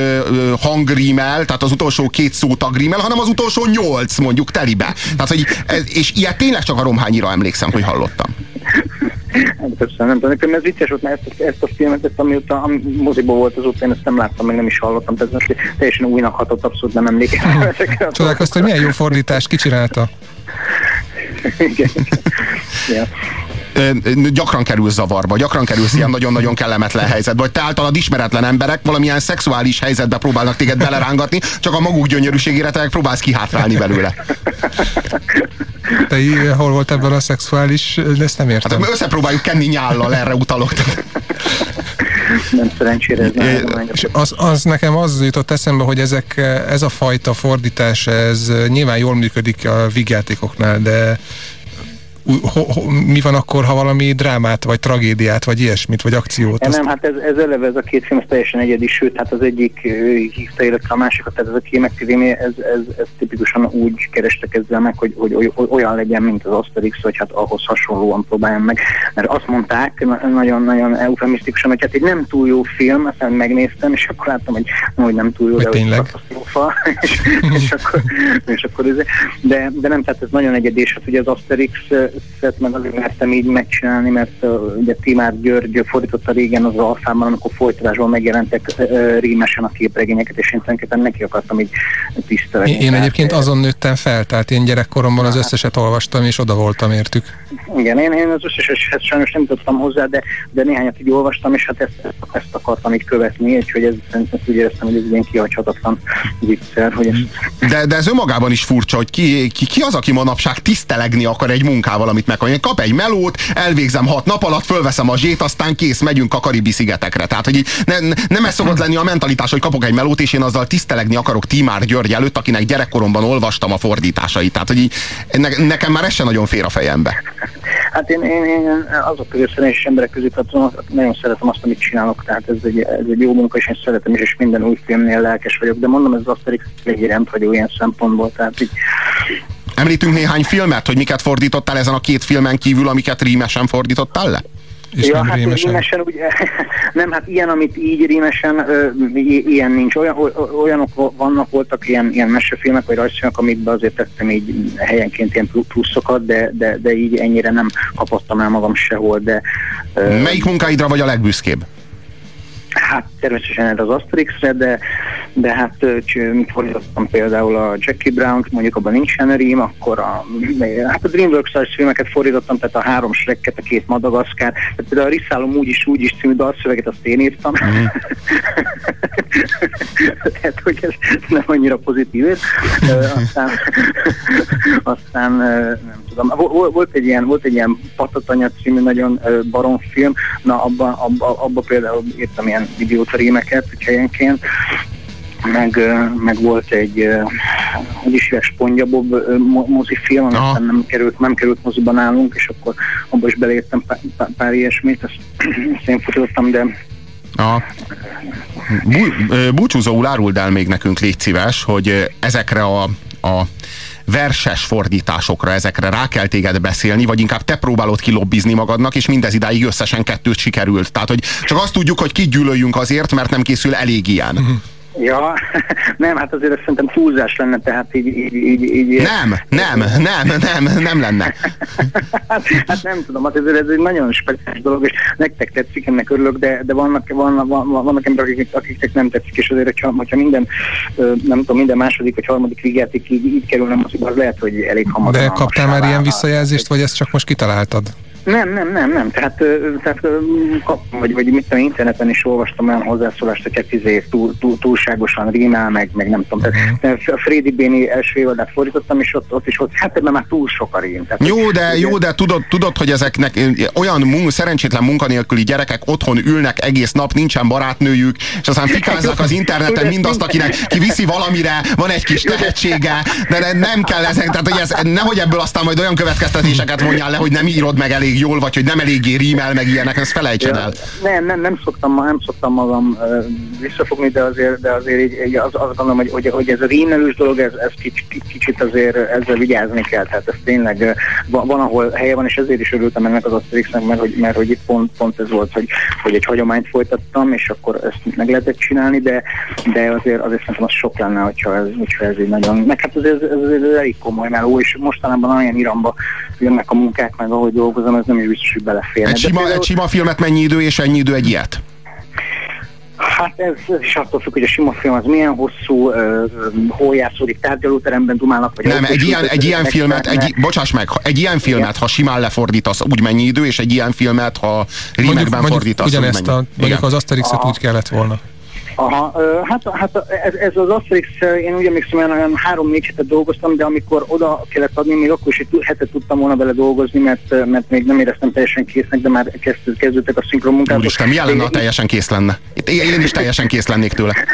hang rímel, tehát az utolsó két szótag rímel, hanem az utolsó nyolc mondjuk telibe. Tehát, hogy, és ilyet tényleg csak a Romhányira emlékszem, hogy hallottam. Hát persze, nem tudom, nekem ez vicces volt, mert ezt, ezt a filmet, ezt amióta a moziból volt az után, ezt nem láttam, meg nem is hallottam, tehát ez teljesen újnak hatott, abszolút nem emlékeztem. Csodálkoztam, hogy milyen jó fordítás, kicsinálta. Igen. ja gyakran kerül zavarba, gyakran kerülsz ilyen nagyon-nagyon kellemetlen helyzetbe, vagy te általad ismeretlen emberek valamilyen szexuális helyzetbe próbálnak téged belerángatni, csak a maguk gyönyörűségére te próbálsz kihátrálni belőle. Te hol volt ebben a szexuális, ezt nem értem. Hát összepróbáljuk kenni nyállal, erre utalok. nem szerencsére ez nem És az, az nekem az jutott eszembe, hogy ezek, ez a fajta fordítás, ez nyilván jól működik a vígjátékoknál, de mi van akkor, ha valami drámát, vagy tragédiát, vagy ilyesmit, vagy akciót? Azt... Nem, hát ez, ez eleve ez a két film ez teljesen egyedi, sőt, hát az egyik hívta illetve a másikat, tehát ez a kémek filmé, ez, ez, ez tipikusan úgy kerestek ezzel meg, hogy, hogy olyan legyen, mint az Asterix, hogy hát ahhoz hasonlóan próbáljam meg. Mert azt mondták nagyon-nagyon eufemisztikusan, hogy hát egy nem túl jó film, aztán megnéztem, és akkor láttam, hogy, hogy nem túl jó, de tényleg? katasztrófa, és, és, akkor, és akkor ez, de, de nem, tehát ez nagyon egyedi, és hát ugye az Asterix szett meg azért mertem így megcsinálni, mert uh, ugye Timár György fordította régen az alfában, amikor folytatásban megjelentek uh, rímesen a képregényeket, és én tulajdonképpen neki akartam így tisztelni. Én, én egyébként azon nőttem fel, tehát én gyerekkoromban az összeset olvastam, és oda voltam értük. Igen, én, én az összeset sajnos nem tudtam hozzá, de, de néhányat így olvastam, és hát ezt, ezt akartam így követni, úgyhogy ez, ezt úgy éreztem, hogy ez ilyen kihagyhatatlan viccer, hogy ezt... De, de ez önmagában is furcsa, hogy ki, ki, ki az, aki manapság tisztelegni akar egy munkával, amit megkapja. Kap egy melót, elvégzem hat nap alatt, fölveszem a zsét, aztán kész, megyünk a Karibi szigetekre. Tehát, hogy ne, nem ez szokott lenni a mentalitás, hogy kapok egy melót, és én azzal tisztelegni akarok Timár György előtt, akinek gyerekkoromban olvastam a fordításait. Tehát, hogy ne, nekem már ez sem nagyon fér a fejembe. Hát én, én, én azok közül szerencsés emberek közé tartozom, nagyon szeretem azt, amit csinálok, tehát ez egy, ez egy jó munka, és én szeretem is, és minden új filmnél lelkes vagyok, de mondom, ez az Asterix egy rendhagyó ilyen szempontból, tehát így Említünk néhány filmet, hogy miket fordítottál ezen a két filmen kívül, amiket rímesen fordítottál le? És ja, hát rímesen? rímesen úgy, nem, hát ilyen, amit így rímesen, ö, ilyen nincs. Olyan, olyanok vannak, voltak ilyen, ilyen mesefilmek, vagy rajzfilmek, amikben azért tettem így helyenként ilyen pluszokat, de, de, de így ennyire nem kapottam el magam sehol. De, ö, Melyik munkáidra vagy a legbüszkébb? Hát természetesen erre az Asterixre, de, de hát fordítottam például a Jackie Brown-t, mondjuk abban nincsen rím, akkor a, hát a DreamWorks filmeket fordítottam, tehát a három Shrekket, a két Madagaszkár, tehát például a Riszálom úgy is, úgy is című dalszöveget azt én írtam. Mm. tehát, hogy ez nem annyira pozitív. aztán, aztán nem tudom, volt egy ilyen, volt egy ilyen Patatanya című nagyon baromfilm, na abban abba, abba például írtam ilyen idióta rímeket helyenként, meg, meg volt egy, hogy is hívják, Spongya Bob mozifilm, amit nem került, nem került moziban nálunk, és akkor abba is beleértem pár, pár, pár ilyesmit, ezt, ezt én futottam, de a Bú, búcsúzóul áruld el még nekünk, légy szíves, hogy ezekre a, a verses fordításokra, ezekre rá kell téged beszélni, vagy inkább te próbálod kilobbizni magadnak, és mindez idáig összesen kettőt sikerült. Tehát, hogy csak azt tudjuk, hogy kigyűlöljünk azért, mert nem készül elég ilyen. Uh-huh. Ja, nem, hát azért szerintem túlzás lenne, tehát így... így, így, így nem, nem, nem, nem, nem lenne. hát, hát nem tudom, hát ez, ez egy nagyon speciális dolog, és nektek tetszik, ennek örülök, de, de vannak, vannak, vannak emberek, akik, akiknek nem tetszik, és azért, hogyha, hogyha minden, nem tudom, minden második vagy harmadik vigyáték így, így kerülne, az lehet, hogy elég hamar. De kaptál már ilyen visszajelzést, vagy ezt csak most kitaláltad? Nem, nem, nem, nem. Tehát, tehát vagy, vagy mit tudom, interneten is olvastam olyan hozzászólást, hogy egy túl, túl, túlságosan rímel, meg, meg nem tudom. Tehát, a Frédi Béni első évadát fordítottam, és ott, ott is volt, hát ebben már túl sok a rím. Tehát, jó, de, jó, de tudod, tudod, hogy ezeknek olyan mun, szerencsétlen munkanélküli gyerekek otthon ülnek egész nap, nincsen barátnőjük, és aztán fikázzák az interneten mindazt, akinek ki viszi valamire, van egy kis tehetsége, de nem kell ezek, tehát hogy ez, nehogy ebből aztán majd olyan következtetéseket vonjál le, hogy nem írod meg elég jól, vagy hogy nem eléggé rímel, meg ilyenek, ezt felejtsed el. Nem, nem, nem szoktam, nem szoktam magam uh, visszafogni, de azért, de azért így, így az, azt gondolom, hogy, hogy, hogy ez a rímelős dolog, ez, ez kicsit, kicsit azért ezzel vigyázni kell, tehát ez tényleg van, van, ahol helye van, és ezért is örültem ennek az Asterixnek, mert hogy, mert hogy itt pont, pont ez volt, hogy, hogy egy hagyományt folytattam, és akkor ezt meg lehetett csinálni, de, de azért, azért szerintem az sok lenne, hogyha ez, hogyha ez így nagyon, meg hát azért ez, ez, ez elég komoly meló, és mostanában olyan iramba jönnek a munkák, meg ahogy dolgozom, ez nem is biztos, hogy belefér. Egy sima, például... egy sima filmet mennyi idő, és ennyi idő egy ilyet? Hát ez is attól függ, hogy a sima film az milyen hosszú, uh, hol játszódik, tárgyalóteremben dumálnak, vagy Nem, egy ilyen, egy ilyen filmet, egy, bocsáss meg, egy ilyen filmet, Igen. ha simán lefordítasz, úgy mennyi idő, és egy ilyen filmet, ha rímekben fordítasz, ugyanezt a, mondjuk az Asterixet úgy kellett volna. Aha, hát, hát ez, ez az Asterix, én úgy emlékszem, olyan, olyan három-négy hetet dolgoztam, de amikor oda kellett adni, még akkor is egy hetet tudtam volna vele dolgozni, mert, mert még nem éreztem teljesen késznek, de már kezd, kezdődtek a szinkron munkálatok. Úristen, milyen lenne, ha teljesen kész lenne? Itt én is teljesen kész lennék tőle.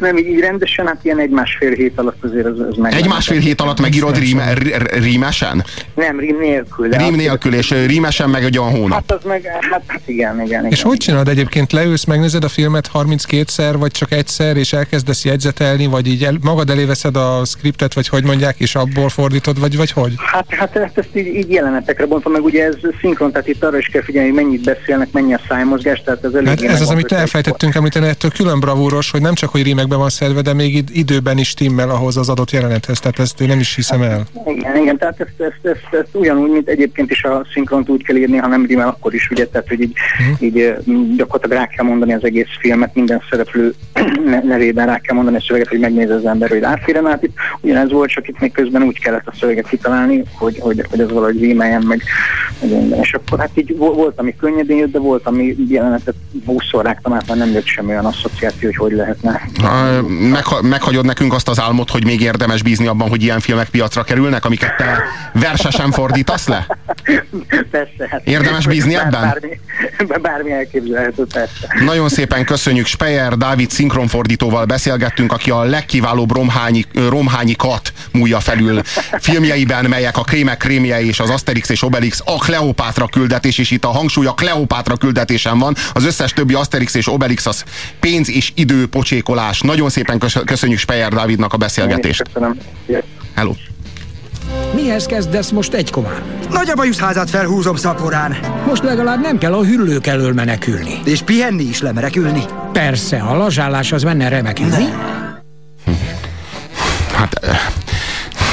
Nem, így, így rendesen, hát ilyen egy-másfél hét alatt azért ez, ez meg. Egy másfél hét alatt megírod rím, r- rímesen? Nem, rím nélkül. Rím az- nélkül, és rímesen meg egy olyan hónap. Hát az meg, hát, hát igen, igen, igen. És hogy csinálod egyébként? Leülsz, megnézed a filmet 32-szer, vagy csak egyszer, és elkezdesz jegyzetelni, vagy így el, magad elé veszed a skriptet, vagy hogy mondják, és abból fordítod, vagy, vagy hogy? Hát, hát ezt, ezt így, így jelenetekre bontom meg, ugye ez szinkron, tehát itt arra is kell figyelni, hogy mennyit beszélnek, mennyi a szájmozgás, tehát ez elég Hát ez az, amit elfejtettünk említeni, ettől külön bravúros, hogy nem csak, hogy rímekben van szedve, de még id- időben is stimmel ahhoz az adott jelenethez, tehát ezt én nem is hiszem el. Igen, igen, tehát ezt, ezt, ezt, ezt ugyanúgy, mint egyébként is a szinkront úgy kell írni, ha nem rímel, akkor is, ugye, tehát hogy így, Mhm. így gyakorlatilag rá kell mondani az egész filmet, minden szereplő ne- nevében rá kell mondani a szöveget, hogy megnézze az ember, hogy ráférjen át. Itt ugyanez volt, csak itt még közben úgy kellett a szöveget kitalálni, hogy, hogy, hogy ez valahogy rímeljen meg. És akkor hát így vo- volt, ami könnyedén jött, de volt, ami jelenetet húszszor rágtam át, mert nem jött semmi olyan asszociáció, hogy hogy lehetne. Megha- meghagyod nekünk azt az álmot, hogy még érdemes bízni abban, hogy ilyen filmek piacra kerülnek, amiket te versesen fordítasz le? Persze, hát Érdemes bízni bár- ebben? Bármi, bármi elképzelhető, persze. Nagyon szépen köszönjük. Speyer Dávid szinkronfordítóval beszélgettünk, aki a legkiválóbb romhányi, romhányikat múlja felül filmjeiben, melyek a Krémek krémje és az Asterix és Obelix a Kleopátra küldetés, és itt a hangsúly a Kleopátra küldetésen van. Az összes többi Asterix és Obelix az pénz és idő pocsékolás. Nagyon szépen kösz- köszönjük Speyer Dávidnak a beszélgetést. Köszönöm. Hello. Mihez kezdesz most egy komán? Nagy a bajuszházat felhúzom szaporán. Most legalább nem kell a hüllők elől menekülni. És pihenni is lemerekülni. Persze, a lazsálás az menne remekülni. Hát eh,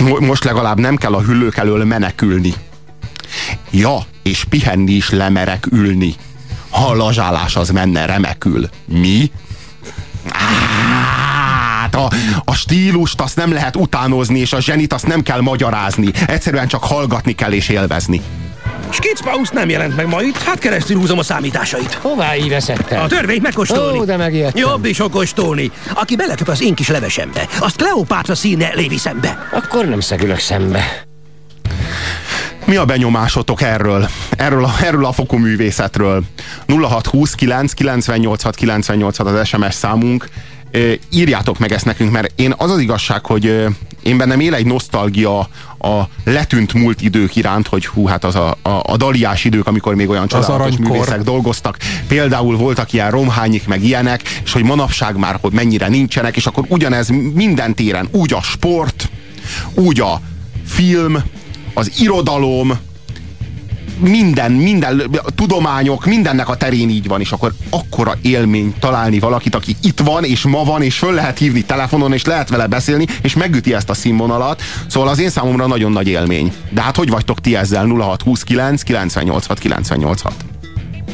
mo- most legalább nem kell a hüllők elől menekülni. Ja, és pihenni is lemerek ülni. Ha a lazsálás az menne remekül. Mi? Hát a, a stílust azt nem lehet utánozni, és a zsenit azt nem kell magyarázni. Egyszerűen csak hallgatni kell és élvezni. Skicpaus nem jelent meg ma itt, hát keresztül húzom a számításait. Hová így veszettem? A törvényt megkóstolni. Ó, de megijedtem. Jobb is okostolni. Aki beleköp az én kis levesembe, azt Kleopátra színe lévi szembe. Akkor nem szegülök szembe. Mi a benyomásotok erről? Erről a, erről a fokú művészetről? 0629 986 986 az SMS számunk. Írjátok meg ezt nekünk, mert én az az igazság, hogy én bennem él egy nosztalgia a letűnt múlt idők iránt, hogy hú, hát az a, a, a daliás idők, amikor még olyan csodálatos művészek dolgoztak. Például voltak ilyen romhányik, meg ilyenek, és hogy manapság már, hogy mennyire nincsenek, és akkor ugyanez minden téren, úgy a sport, úgy a film, az irodalom, minden, minden, a tudományok, mindennek a terén így van, és akkor akkora élmény találni valakit, aki itt van, és ma van, és föl lehet hívni telefonon, és lehet vele beszélni, és megüti ezt a színvonalat. Szóval az én számomra nagyon nagy élmény. De hát hogy vagytok ti ezzel 0629 986 986?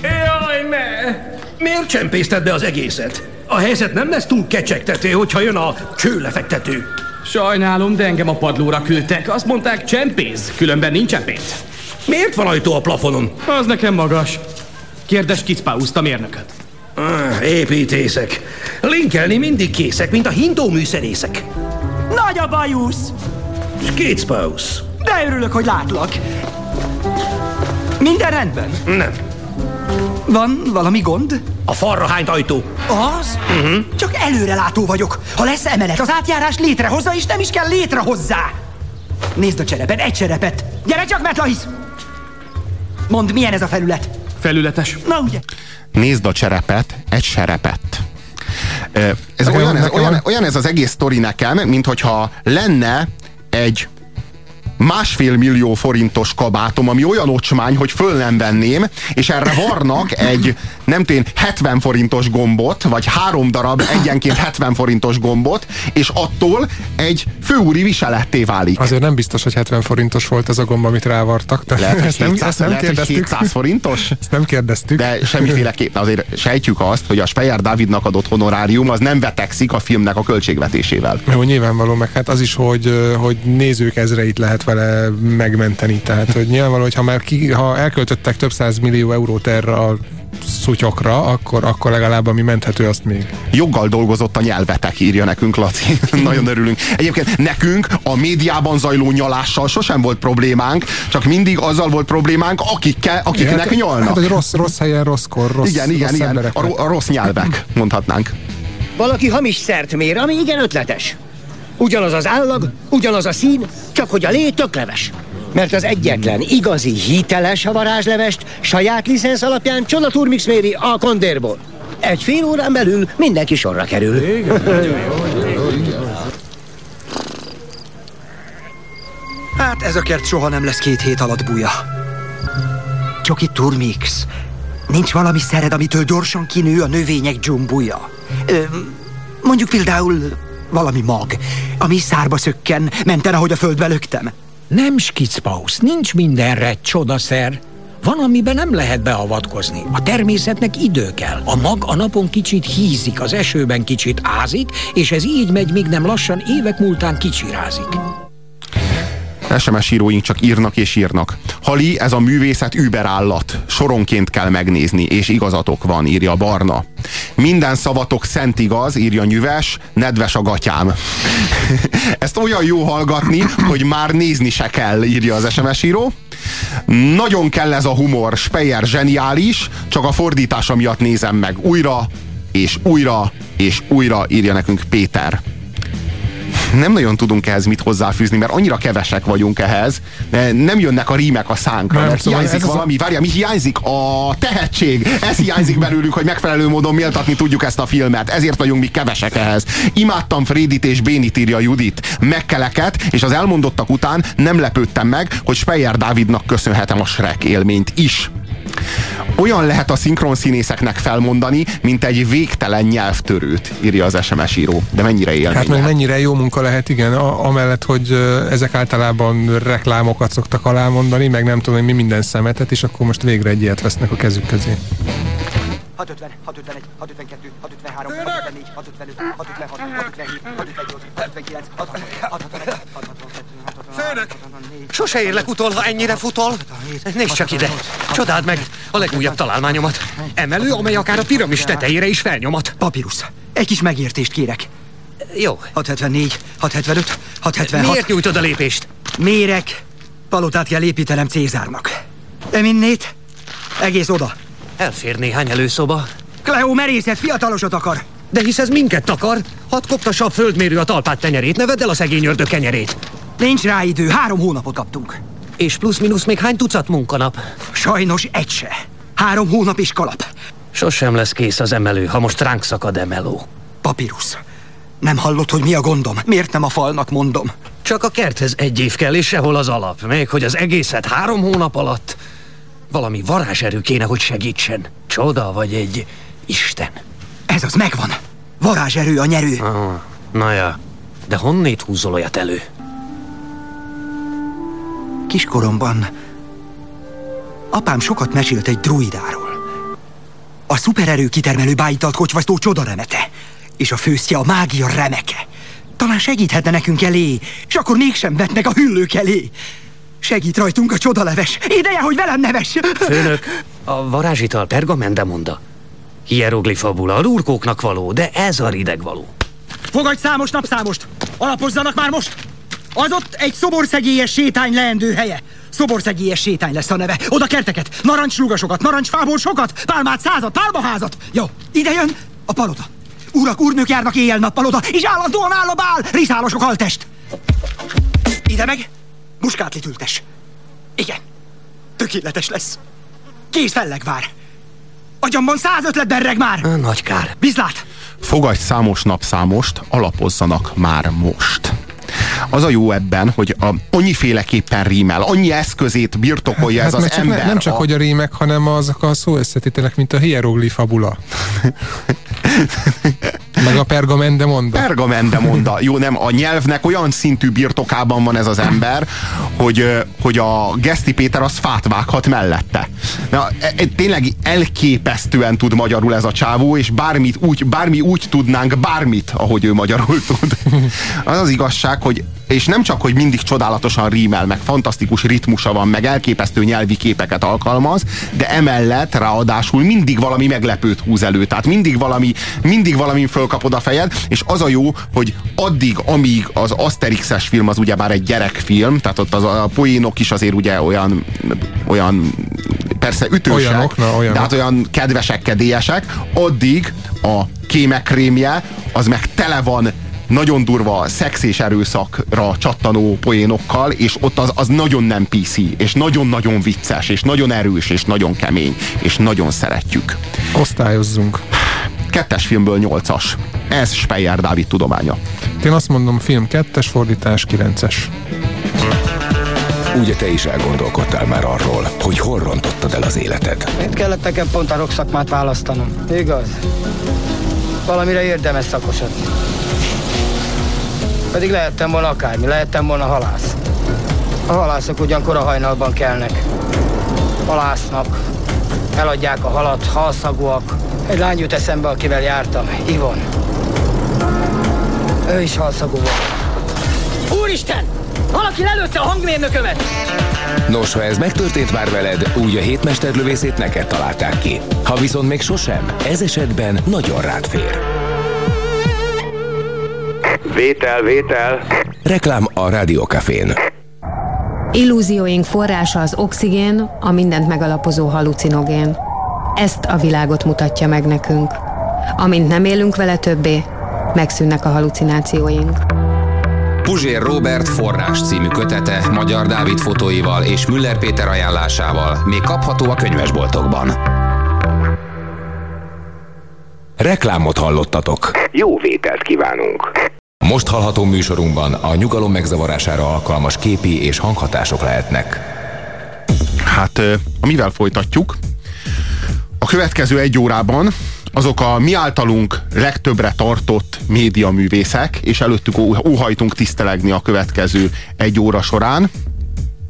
Jaj, ne! Miért csempészted be az egészet? A helyzet nem lesz túl kecsegtető, hogyha jön a csőlefektető. Sajnálom, de engem a padlóra küldtek. Azt mondták, csempész, különben nincsen pénz. Miért van ajtó a plafonon? Az nekem magas. Kérdes Kicpauszt a mérnököt. Ah, építészek. Linkelni mindig készek, mint a hindó műszerészek. Nagy a bajusz! Skicpaus. De örülök, hogy látlak. Minden rendben? Nem. Van valami gond? A falra hányt ajtó. Az? Uh-huh. Csak előrelátó vagyok. Ha lesz emelet, az átjárás létrehozza, és nem is kell létrehozzá. Nézd a cserepet, egy cserepet. Gyere csak, Metlais! Mondd, milyen ez a felület? Felületes. Na ugye? Nézd a cserepet, egy serepet. Ez olyan, ez, olyan, olyan ez az egész sztori nekem, mint hogyha lenne egy másfél millió forintos kabátom, ami olyan ocsmány, hogy föl nem venném, és erre varnak egy, nem tudom, én, 70 forintos gombot, vagy három darab egyenként 70 forintos gombot, és attól egy főúri viseletté válik. Azért nem biztos, hogy 70 forintos volt ez a gomb, amit rávartak. Tehát Lehet, ezt nem, 700, ezt nem lehet, kérdeztük. 700 forintos? Ezt nem kérdeztük. De semmiféleképpen azért sejtjük azt, hogy a Speyer Dávidnak adott honorárium az nem vetekszik a filmnek a költségvetésével. Jó, nyilvánvaló, meg hát az is, hogy, hogy nézők ezreit lehet vele megmenteni. Tehát, hogy nyilvánvaló, hogy ha már ki, ha elköltöttek több száz millió eurót erre a szutyokra, akkor, akkor legalább ami menthető, azt még. Joggal dolgozott a nyelvetek, írja nekünk Laci. Nagyon örülünk. Egyébként nekünk a médiában zajló nyalással sosem volt problémánk, csak mindig azzal volt problémánk, akikkel, akiknek hát, nyalnak. Hát, hogy rossz, rossz helyen, rosszkor, rossz Igen, igen, rossz igen. A, ro- a rossz nyelvek, mondhatnánk. Valaki hamis szert mér, ami igen ötletes. Ugyanaz az állag, ugyanaz a szín, csak hogy a lé tök leves. Mert az egyetlen igazi hiteles varázslevest saját licensz alapján Csoda Turmix méri a kondérból. Egy fél órán belül mindenki sorra kerül. Hát ez a kert soha nem lesz két hét alatt buja. Csoki Turmix. Nincs valami szered, amitől gyorsan kinő a növények dzsumbúja. Ö, mondjuk például valami mag, ami szárba szökken, menten, ahogy a földbe löktem. Nem skicpaus, nincs mindenre egy csodaszer. Van, amiben nem lehet beavatkozni. A természetnek idő kell. A mag a napon kicsit hízik, az esőben kicsit ázik, és ez így megy, míg nem lassan évek múltán kicsirázik. SMS íróink csak írnak és írnak. Hali, ez a művészet überállat. Soronként kell megnézni, és igazatok van, írja Barna. Minden szavatok szent igaz, írja Nyüves, nedves a gatyám. Ezt olyan jó hallgatni, hogy már nézni se kell, írja az SMS író. Nagyon kell ez a humor, Speyer zseniális, csak a fordítása miatt nézem meg újra, és újra, és újra, írja nekünk Péter nem nagyon tudunk ehhez mit hozzáfűzni, mert annyira kevesek vagyunk ehhez, nem jönnek a rímek a szánkra, nem, mert szóval hiányzik valami, a... várja, mi hiányzik? A tehetség, ez hiányzik belőlük, hogy megfelelő módon méltatni tudjuk ezt a filmet, ezért vagyunk mi kevesek ehhez. Imádtam Frédit és Bénit írja Judit, megkeleket, és az elmondottak után nem lepődtem meg, hogy Speyer Dávidnak köszönhetem a Shrek élményt is olyan lehet a szinkron színészeknek felmondani, mint egy végtelen nyelvtörőt, írja az SMS író. De mennyire élmény Hát meg mennyire jó munka lehet, igen, a, amellett, hogy ezek általában reklámokat szoktak alámondani, meg nem tudom, mi minden szemetet, és akkor most végre egy ilyet vesznek a kezük közé. 650, 651, 652, 653, 654, 655, 656, 657, 658, 659, 660, 661, Főnök! Sose érlek utol, ha ennyire futol. Nézd csak ide. Csodáld meg a legújabb találmányomat. Emelő, amely akár a piramis tetejére is felnyomat. Papírus. Egy kis megértést kérek. Jó. 674, 675, 676. Miért nyújtod a lépést? Mérek. Palotát kell építenem Cézárnak. Minnét? Egész oda. Elfér néhány előszoba. Cleo merészet fiatalosat akar. De hisz ez minket takar. Hadd koptassa a földmérő a talpát tenyerét, ne vedd el a szegény ördög kenyerét. Nincs rá idő, három hónapot kaptunk. És plusz-minusz még hány tucat munkanap? Sajnos egy se. Három hónap is kalap. Sosem lesz kész az emelő, ha most ránk szakad emeló. Papírus. Nem hallott, hogy mi a gondom? Miért nem a falnak mondom? Csak a kerthez egy év kell, és sehol az alap. Még hogy az egészet három hónap alatt. Valami varázserő kéne, hogy segítsen. Csoda vagy egy Isten. Ez az megvan. Varázserő a nyerő. Ah, na ja, de honnét húzol olyat elő? Kiskoromban apám sokat mesélt egy druidáról. A szupererő kitermelő bájitalt kocsvasztó csodaremete, és a főztje a mágia remeke. Talán segíthetne nekünk elé, és akkor mégsem vetnek a hüllők elé. Segít rajtunk a csodaleves. Ideje, hogy velem neves! Főnök, a varázsital pergamende monda. Hieroglifabula a lurkóknak való, de ez a rideg való. Fogadj számos napszámost! Alapozzanak már most! Az ott egy szoborszegélyes sétány leendő helye. Szoborszegélyes sétány lesz a neve. Oda kerteket, narancslugasokat, narancsfából sokat, pálmát százat, pálmaházat. Jó, ide jön a palota. Urak, úrnők járnak éjjel-nappal oda, és állandóan áll a bál, riszálosok altest. Ide meg, muskátlit ültes. Igen, tökéletes lesz. Kész felleg vár. Agyamban száz ötletben reg már. Nagy kár. Bizlát. Fogadj számos napszámost, alapozzanak már most. Az a jó ebben, hogy a, annyiféleképpen rímel, annyi eszközét birtokolja hát, ez hát, az csak ember. Ne, nem csak, a... hogy a rímek, hanem azok a szó összetételek, mint a hieroglifabula. Meg a pergamende monda. Pergamende monda. Jó, nem, a nyelvnek olyan szintű birtokában van ez az ember, hogy, hogy a Geszti Péter az fát vághat mellette. Na, e, e, tényleg elképesztően tud magyarul ez a csávó, és bármit úgy, bármi úgy tudnánk bármit, ahogy ő magyarul tud. Az az igazság, hogy és nem csak, hogy mindig csodálatosan rímel, meg fantasztikus ritmusa van, meg elképesztő nyelvi képeket alkalmaz, de emellett ráadásul mindig valami meglepőt húz elő. Tehát mindig valami, mindig valami fölkapod a fejed, és az a jó, hogy addig, amíg az Asterix-es film az ugyebár egy gyerekfilm, tehát ott az, a poénok is azért ugye olyan, olyan persze ütősek, Olyanok, na, olyanok. de hát olyan kedvesek, kedélyesek, addig a kémekrémje az meg tele van nagyon durva szex és erőszakra csattanó poénokkal, és ott az, az nagyon nem PC, és nagyon-nagyon vicces, és nagyon erős, és nagyon kemény, és nagyon szeretjük. Osztályozzunk. Kettes filmből nyolcas. Ez Speyer Dávid tudománya. Én azt mondom, film kettes, fordítás kilences. Ugye te is elgondolkodtál már arról, hogy hol rontottad el az életed. Miért kellett nekem pont a rokszakmát választanom? Igaz? Valamire érdemes szakosodni. Pedig lehettem volna akármi, lehettem volna halász. A halászok ugyan kora hajnalban kelnek. Halásznak, eladják a halat, halszagúak. Egy lány jut eszembe, akivel jártam, Ivon. Ő is halszagú volt. Úristen! Valaki lelőtte a hangmérnökömet! Nos, ha ez megtörtént már veled, úgy a hétmesterlövészét neked találták ki. Ha viszont még sosem, ez esetben nagyon rád fér. Vétel, vétel. Reklám a Rádiókafén. Illúzióink forrása az oxigén, a mindent megalapozó halucinogén. Ezt a világot mutatja meg nekünk. Amint nem élünk vele többé, megszűnnek a halucinációink. Puzsér Robert forrás című kötete Magyar Dávid fotóival és Müller Péter ajánlásával még kapható a könyvesboltokban. Reklámot hallottatok. Jó vételt kívánunk. Most hallható műsorunkban a nyugalom megzavarására alkalmas képi és hanghatások lehetnek. Hát, amivel folytatjuk, a következő egy órában azok a mi általunk legtöbbre tartott médiaművészek, és előttük óhajtunk tisztelegni a következő egy óra során,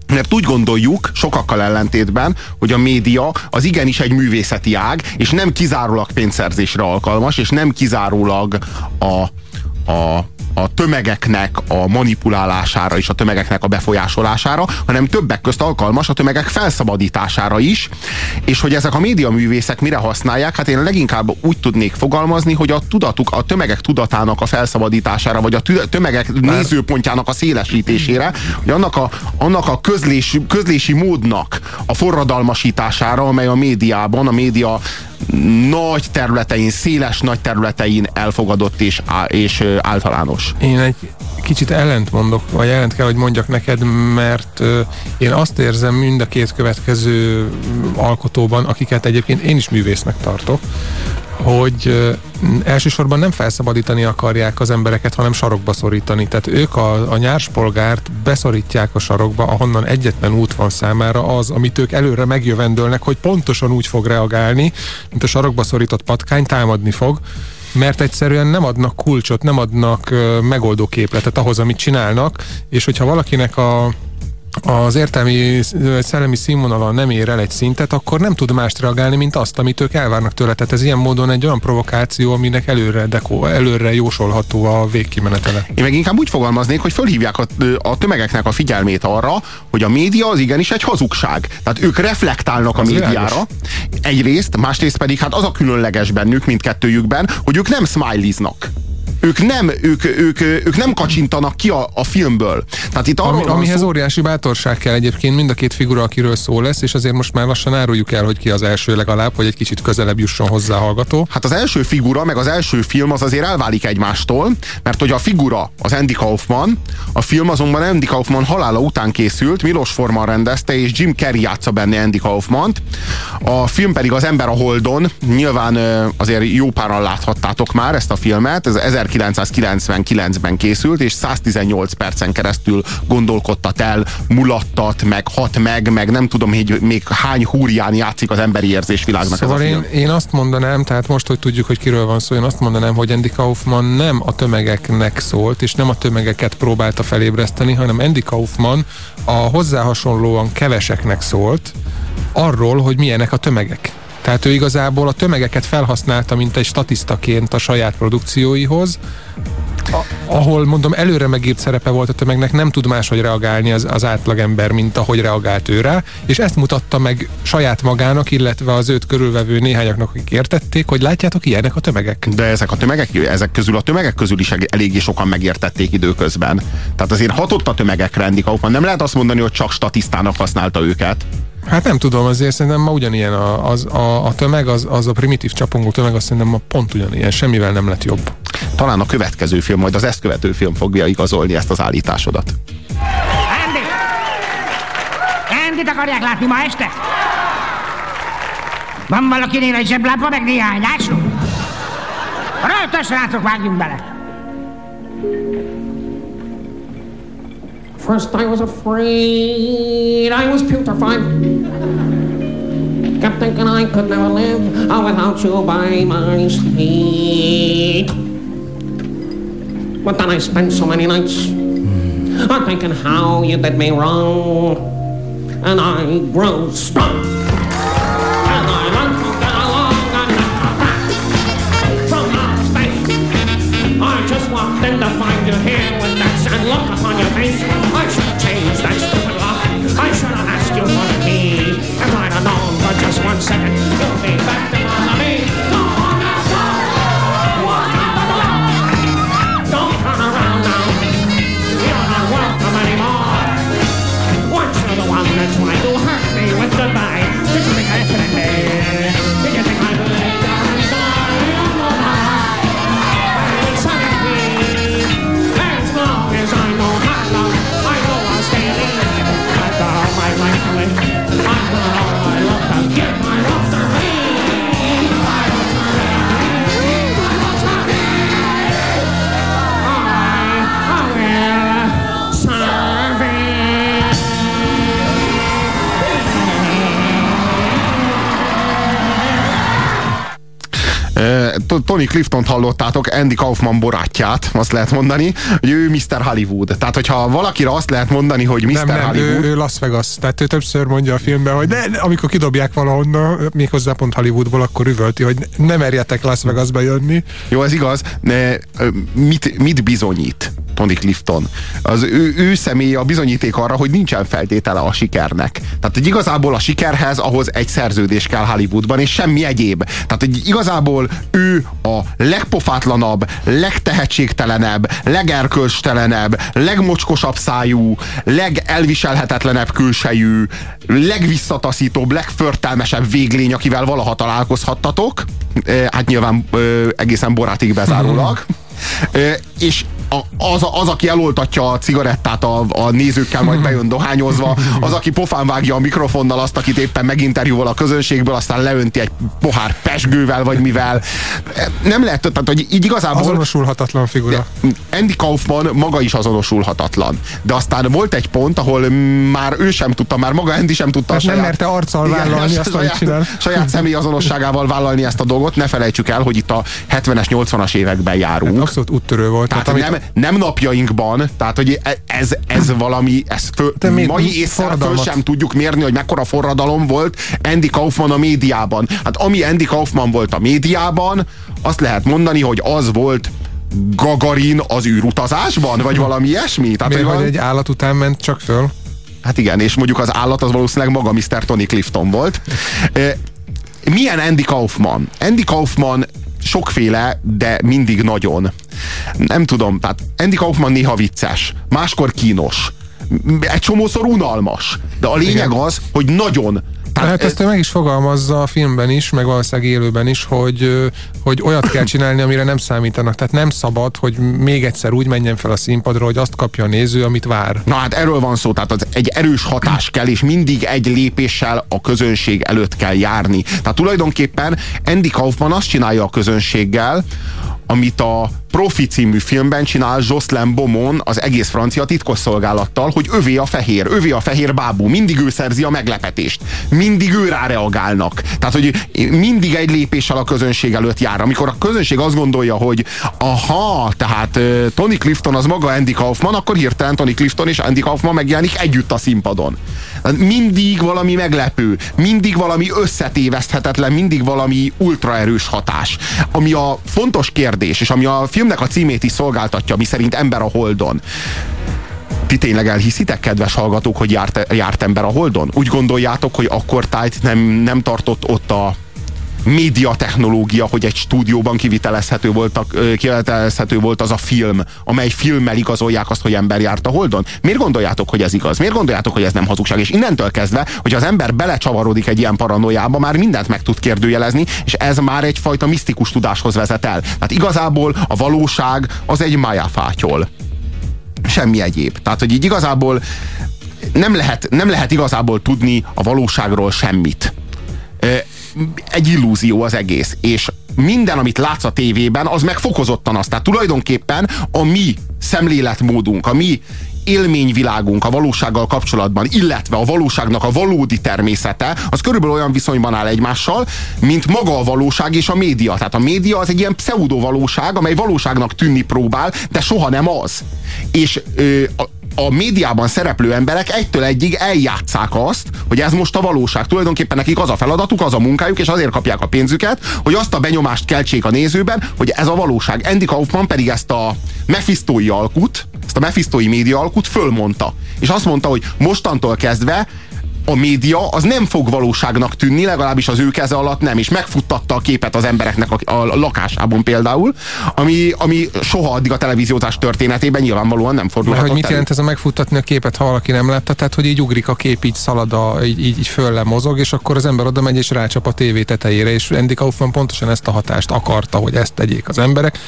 mert úgy gondoljuk, sokakkal ellentétben, hogy a média az igenis egy művészeti ág, és nem kizárólag pénzszerzésre alkalmas, és nem kizárólag a, a, a tömegeknek a manipulálására és a tömegeknek a befolyásolására, hanem többek közt alkalmas a tömegek felszabadítására is, és hogy ezek a médiaművészek mire használják, hát én leginkább úgy tudnék fogalmazni, hogy a tudatuk, a tömegek tudatának a felszabadítására, vagy a tömegek nézőpontjának a szélesítésére, hogy annak a, annak a közlés, közlési módnak a forradalmasítására, amely a médiában, a média nagy területein, széles nagy területein elfogadott és, és ö, általános. Én egy kicsit ellent mondok, vagy ellent kell, hogy mondjak neked, mert én azt érzem mind a két következő alkotóban, akiket egyébként én is művésznek tartok, hogy elsősorban nem felszabadítani akarják az embereket, hanem sarokba szorítani. Tehát ők a, a nyárspolgárt beszorítják a sarokba, ahonnan egyetlen út van számára az, amit ők előre megjövendölnek, hogy pontosan úgy fog reagálni, mint a sarokba szorított patkány, támadni fog, mert egyszerűen nem adnak kulcsot, nem adnak megoldó képletet ahhoz, amit csinálnak, és hogyha valakinek a az értelmi szellemi színvonala nem ér el egy szintet, akkor nem tud mást reagálni, mint azt, amit ők elvárnak tőle. Tehát ez ilyen módon egy olyan provokáció, aminek előre, dekó, előre jósolható a végkimenetele. Én meg inkább úgy fogalmaznék, hogy fölhívják a, a tömegeknek a figyelmét arra, hogy a média az igenis egy hazugság. Tehát ők reflektálnak a Az médiára. világos. Egyrészt, másrészt pedig hát az a különleges bennük, mindkettőjükben, hogy ők nem smileyznak. Ők nem, ők, ők, ők nem kacsintanak ki a, a filmből. Tehát itt arról Ami, amihez szó, óriási bátorság kell egyébként mind a két figura, akiről szó lesz, és azért most már lassan áruljuk el, hogy ki az első legalább, hogy egy kicsit közelebb jusson hozzá a hallgató. Hát az első figura, meg az első film az azért elválik egymástól, mert hogy a figura az Andy Kaufman, a film azonban Andy Kaufman halála után készült, Milos Forman rendezte, és Jim Carrey játsza benne Andy Kaufmant. A film pedig az Ember a Holdon, nyilván azért jó páran láthattátok már ezt a filmet, ez 1999-ben készült, és 118 percen keresztül gondolkodtat el, mulattat, meg hat meg, meg nem tudom, hogy még hány húrján játszik az emberi érzésvilágnak Szóval ez a én, film. én azt mondanám, tehát most, hogy tudjuk, hogy kiről van szó, én azt mondanám, hogy Andy Kaufman nem a tömegeknek szólt, és nem a tömegeket próbálta felébreszteni, hanem Andy Kaufman a hozzá hasonlóan keveseknek szólt arról, hogy milyenek a tömegek. Tehát ő igazából a tömegeket felhasználta, mint egy statisztaként a saját produkcióihoz, ahol mondom előre megírt szerepe volt a tömegnek, nem tud máshogy reagálni az, az átlagember, mint ahogy reagált ő rá, és ezt mutatta meg saját magának, illetve az őt körülvevő néhányaknak, akik értették, hogy látjátok, ilyenek a tömegek. De ezek a tömegek, ezek közül a tömegek közül is eléggé sokan megértették időközben. Tehát azért hatott a tömegekre Andy Kaufman. Nem lehet azt mondani, hogy csak statisztának használta őket. Hát nem tudom, azért szerintem ma ugyanilyen a, az, a, a tömeg, az, az a primitív csapongó tömeg, azt szerintem ma pont ugyanilyen, semmivel nem lett jobb. Talán a következő film, majd az ezt követő film fogja igazolni ezt az állításodat. Andy! Andyt akarják látni ma este? Van valakinél egy zseblámpa, meg néhány ácsú? Rajta, srácok, vágjunk bele! First I was afraid, I was putrefied. Kept thinking I could never live without you by my side. But then I spent so many nights I'm thinking how you did me wrong. And I grew strong. And one second, Tony Clifton hallottátok, Andy Kaufman barátját, azt lehet mondani, hogy ő Mr. Hollywood. Tehát, hogyha valakire azt lehet mondani, hogy Mr. Nem, nem, Hollywood, ő, ő Las Vegas. Tehát ő többször mondja a filmben, hogy ne, ne, amikor kidobják valahonnan, méghozzá pont Hollywoodból, akkor üvölti, hogy ne merjetek Las Vegasba jönni. Jó, ez igaz. Ne, mit, mit bizonyít Tony Clifton? Az ő, ő személye a bizonyíték arra, hogy nincsen feltétele a sikernek. Tehát, hogy igazából a sikerhez ahhoz egy szerződés kell Hollywoodban, és semmi egyéb. Tehát, hogy igazából ő a legpofátlanabb, legtehetségtelenebb, legerkölcstelenebb, legmocskosabb szájú, legelviselhetetlenebb külsejű, legvisszataszítóbb, legförtelmesebb véglény, akivel valaha találkozhattatok. Hát nyilván egészen borátig bezárólag. És az, az, aki eloltatja a cigarettát a, a nézőkkel, majd bejön dohányozva, az, aki pofán vágja a mikrofonnal azt, akit éppen meginterjúval a közönségből, aztán leönti egy pohár pesgővel, vagy mivel. Nem lehet, tehát, hogy így igazából... Azonosulhatatlan figura. Andy Kaufman maga is azonosulhatatlan. De aztán volt egy pont, ahol már ő sem tudta, már maga Andy sem tudta Tehát nem merte arccal vállalni azt, amit csinál. saját személy azonosságával vállalni ezt a dolgot. Ne felejtsük el, hogy itt a 70-es, 80-as években járunk. Abszolút úttörő volt. Tehát, Tehát, nem, nem napjainkban, tehát hogy e- ez, ez valami, ez föl, még mai észre föl sem tudjuk mérni, hogy mekkora forradalom volt Andy Kaufman a médiában. Hát ami Andy Kaufman volt a médiában, azt lehet mondani, hogy az volt Gagarin az űrutazásban, vagy valami ilyesmi? Tehát, Miért, hogy van- egy állat után ment csak föl? Hát igen, és mondjuk az állat az valószínűleg maga Mr. Tony Clifton volt. Milyen Andy Kaufman? Andy Kaufman sokféle, de mindig nagyon. Nem tudom, tehát Andy Kaufman néha vicces, máskor kínos, egy csomószor unalmas, de a lényeg Igen. az, hogy nagyon. Tehát ezt ő meg is fogalmazza a filmben is, meg valószínűleg élőben is, hogy, hogy olyat kell csinálni, amire nem számítanak. Tehát nem szabad, hogy még egyszer úgy menjen fel a színpadra, hogy azt kapja a néző, amit vár. Na hát erről van szó, tehát az egy erős hatás kell, és mindig egy lépéssel a közönség előtt kell járni. Tehát tulajdonképpen Andy Kaufman azt csinálja a közönséggel, amit a Profi című filmben csinál Jocelyn Beaumont az egész francia titkosszolgálattal, hogy övé a fehér, övé a fehér bábú, mindig ő szerzi a meglepetést, mindig ő rá reagálnak. Tehát, hogy mindig egy lépéssel a közönség előtt jár. Amikor a közönség azt gondolja, hogy aha, tehát Tony Clifton az maga Andy Kaufman, akkor hirtelen Tony Clifton és Andy Kaufman megjelenik együtt a színpadon. Tehát mindig valami meglepő, mindig valami összetéveszthetetlen, mindig valami ultraerős hatás. Ami a fontos kérdés, és ami a filmnek a címét is szolgáltatja, mi szerint ember a holdon. Ti tényleg elhiszitek, kedves hallgatók, hogy járt, járt ember a holdon? Úgy gondoljátok, hogy akkor tájt nem, nem tartott ott a média technológia, hogy egy stúdióban kivitelezhető volt, a, kivitelezhető volt az a film, amely filmmel igazolják azt, hogy ember járt a Holdon? Miért gondoljátok, hogy ez igaz? Miért gondoljátok, hogy ez nem hazugság? És innentől kezdve, hogy az ember belecsavarodik egy ilyen paranoiába, már mindent meg tud kérdőjelezni, és ez már egyfajta misztikus tudáshoz vezet el. Tehát igazából a valóság az egy májafátyol. Semmi egyéb. Tehát, hogy így igazából nem lehet, nem lehet igazából tudni a valóságról semmit egy illúzió az egész, és minden, amit látsz a tévében, az megfokozottan az. Tehát tulajdonképpen a mi szemléletmódunk, a mi élményvilágunk a valósággal kapcsolatban, illetve a valóságnak a valódi természete, az körülbelül olyan viszonyban áll egymással, mint maga a valóság és a média. Tehát a média az egy ilyen pseudo valóság, amely valóságnak tűnni próbál, de soha nem az. És ö, a, a médiában szereplő emberek egytől egyig eljátszák azt, hogy ez most a valóság. Tulajdonképpen nekik az a feladatuk, az a munkájuk, és azért kapják a pénzüket, hogy azt a benyomást keltsék a nézőben, hogy ez a valóság. Andy Kaufman pedig ezt a mefisztói alkut, ezt a mefisztói média alkut fölmondta. És azt mondta, hogy mostantól kezdve a média az nem fog valóságnak tűnni, legalábbis az ő keze alatt nem, és megfuttatta a képet az embereknek a, a lakásában például, ami, ami soha addig a televíziózás történetében nyilvánvalóan nem fordulhatott Mert hogy mit jelent ez a megfuttatni a képet, ha valaki nem látta? Tehát, hogy így ugrik a kép, így szalad, a, így, így, így fölle mozog, és akkor az ember oda megy és rácsap a tévé tetejére, és Andy Kaufman pontosan ezt a hatást akarta, hogy ezt tegyék az emberek.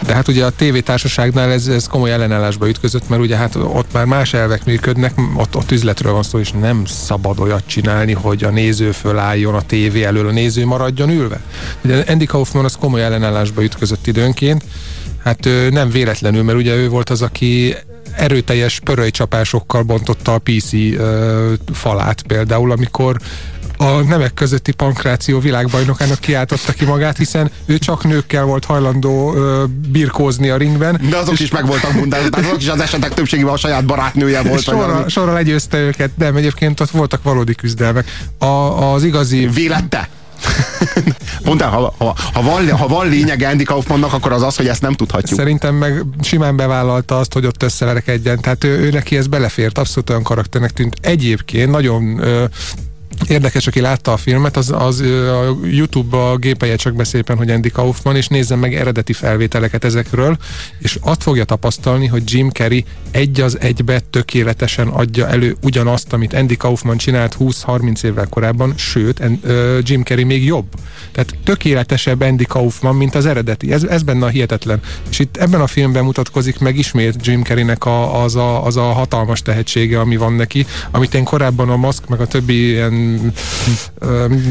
De hát ugye a tévétársaságnál ez, ez komoly ellenállásba ütközött, mert ugye hát ott már más elvek működnek, ott, ott üzletről van szó, és nem szabad olyat csinálni, hogy a néző fölálljon a tévé elől, a néző maradjon ülve. Ugye Andy Kaufman az komoly ellenállásba ütközött időnként, hát nem véletlenül, mert ugye ő volt az, aki erőteljes pörölycsapásokkal bontotta a PC ö, falát például, amikor a nemek közötti pankráció világbajnokának kiáltotta ki magát, hiszen ő csak nőkkel volt hajlandó ö, birkózni a ringben. De azok is meg voltak tehát azok is az esetek többségében a saját barátnője volt. Sorra, sorra legyőzte őket, de egyébként ott voltak valódi küzdelmek. A, az igazi... Vélette? Mondtál, ha, ha, ha, van, ha van lényege Andy Kaufmannak, akkor az az, hogy ezt nem tudhatjuk. Szerintem meg simán bevállalta azt, hogy ott összeverekedjen. Tehát ő, ő neki ez belefért, abszolút olyan karakternek tűnt. Egyébként nagyon ö, Érdekes, aki látta a filmet, az, az a YouTube-ba gépelje csak be szépen, hogy Andy Kaufman, és nézzen meg eredeti felvételeket ezekről, és azt fogja tapasztalni, hogy Jim Carrey egy az egybe tökéletesen adja elő ugyanazt, amit Andy Kaufman csinált 20-30 évvel korábban, sőt, Jim Carrey még jobb. Tehát tökéletesebb Andy Kaufman, mint az eredeti. Ez, ez benne a hihetetlen. És itt ebben a filmben mutatkozik meg ismét Jim Carreynek a, az, a, az a hatalmas tehetsége, ami van neki, amit én korábban a Mask, meg a többi ilyen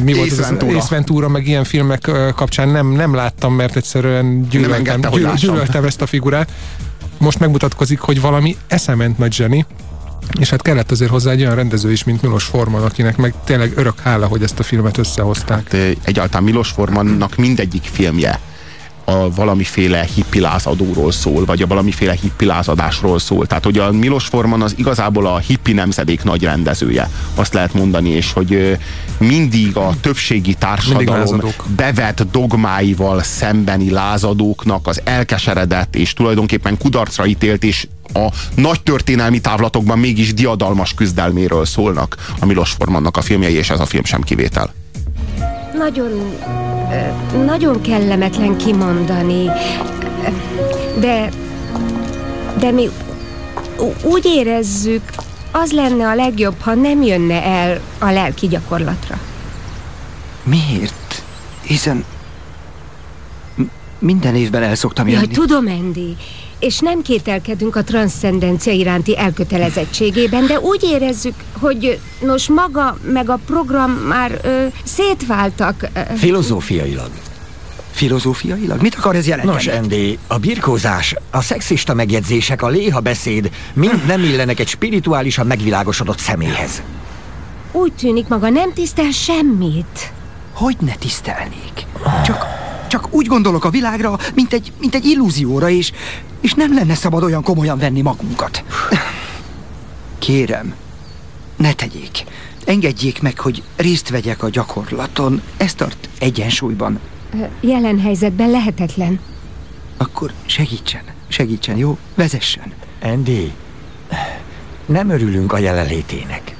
mi volt Ace ez? Ventura. Ace Ventura, meg ilyen filmek kapcsán nem, nem láttam, mert egyszerűen gyűlöltem, engedte, hogy gyűl, lássam. gyűlöltem ezt a figurát. Most megmutatkozik, hogy valami eszement nagy zseni, és hát kellett azért hozzá egy olyan rendező is, mint Milos Forman, akinek meg tényleg örök hála, hogy ezt a filmet összehozták. Hát, egyáltalán Milos Formannak mindegyik filmje a valamiféle hippilázadóról szól, vagy a valamiféle hippilázadásról szól. Tehát, hogy a Milos Forman az igazából a hippi nemzedék nagy rendezője, azt lehet mondani, és hogy mindig a többségi társadalom bevett dogmáival szembeni lázadóknak az elkeseredett és tulajdonképpen kudarcra ítélt és a nagy történelmi távlatokban mégis diadalmas küzdelméről szólnak a Milos Formannak a filmjei, és ez a film sem kivétel. Nagyon, nagyon kellemetlen kimondani, de, de mi úgy érezzük, az lenne a legjobb, ha nem jönne el a lelki gyakorlatra. Miért? Hiszen minden évben el szoktam Jaj, jönni. tudom, Andy, és nem kételkedünk a transzcendencia iránti elkötelezettségében, de úgy érezzük, hogy nos maga meg a program már ö, szétváltak. ö, Filozófiailag. Filozófiailag? Mit akar ez jelenteni? Nos, Andy, a birkózás, a szexista megjegyzések, a léha beszéd mind nem illenek egy spirituálisan megvilágosodott személyhez. Úgy tűnik maga nem tisztel semmit. Hogy ne tisztelnék? Csak, csak úgy gondolok a világra, mint egy, mint egy illúzióra, és, és nem lenne szabad olyan komolyan venni magunkat. Kérem, ne tegyék. Engedjék meg, hogy részt vegyek a gyakorlaton. Ez tart egyensúlyban. Jelen helyzetben lehetetlen. Akkor segítsen, segítsen, jó? Vezessen. Andy, nem örülünk a jelenlétének.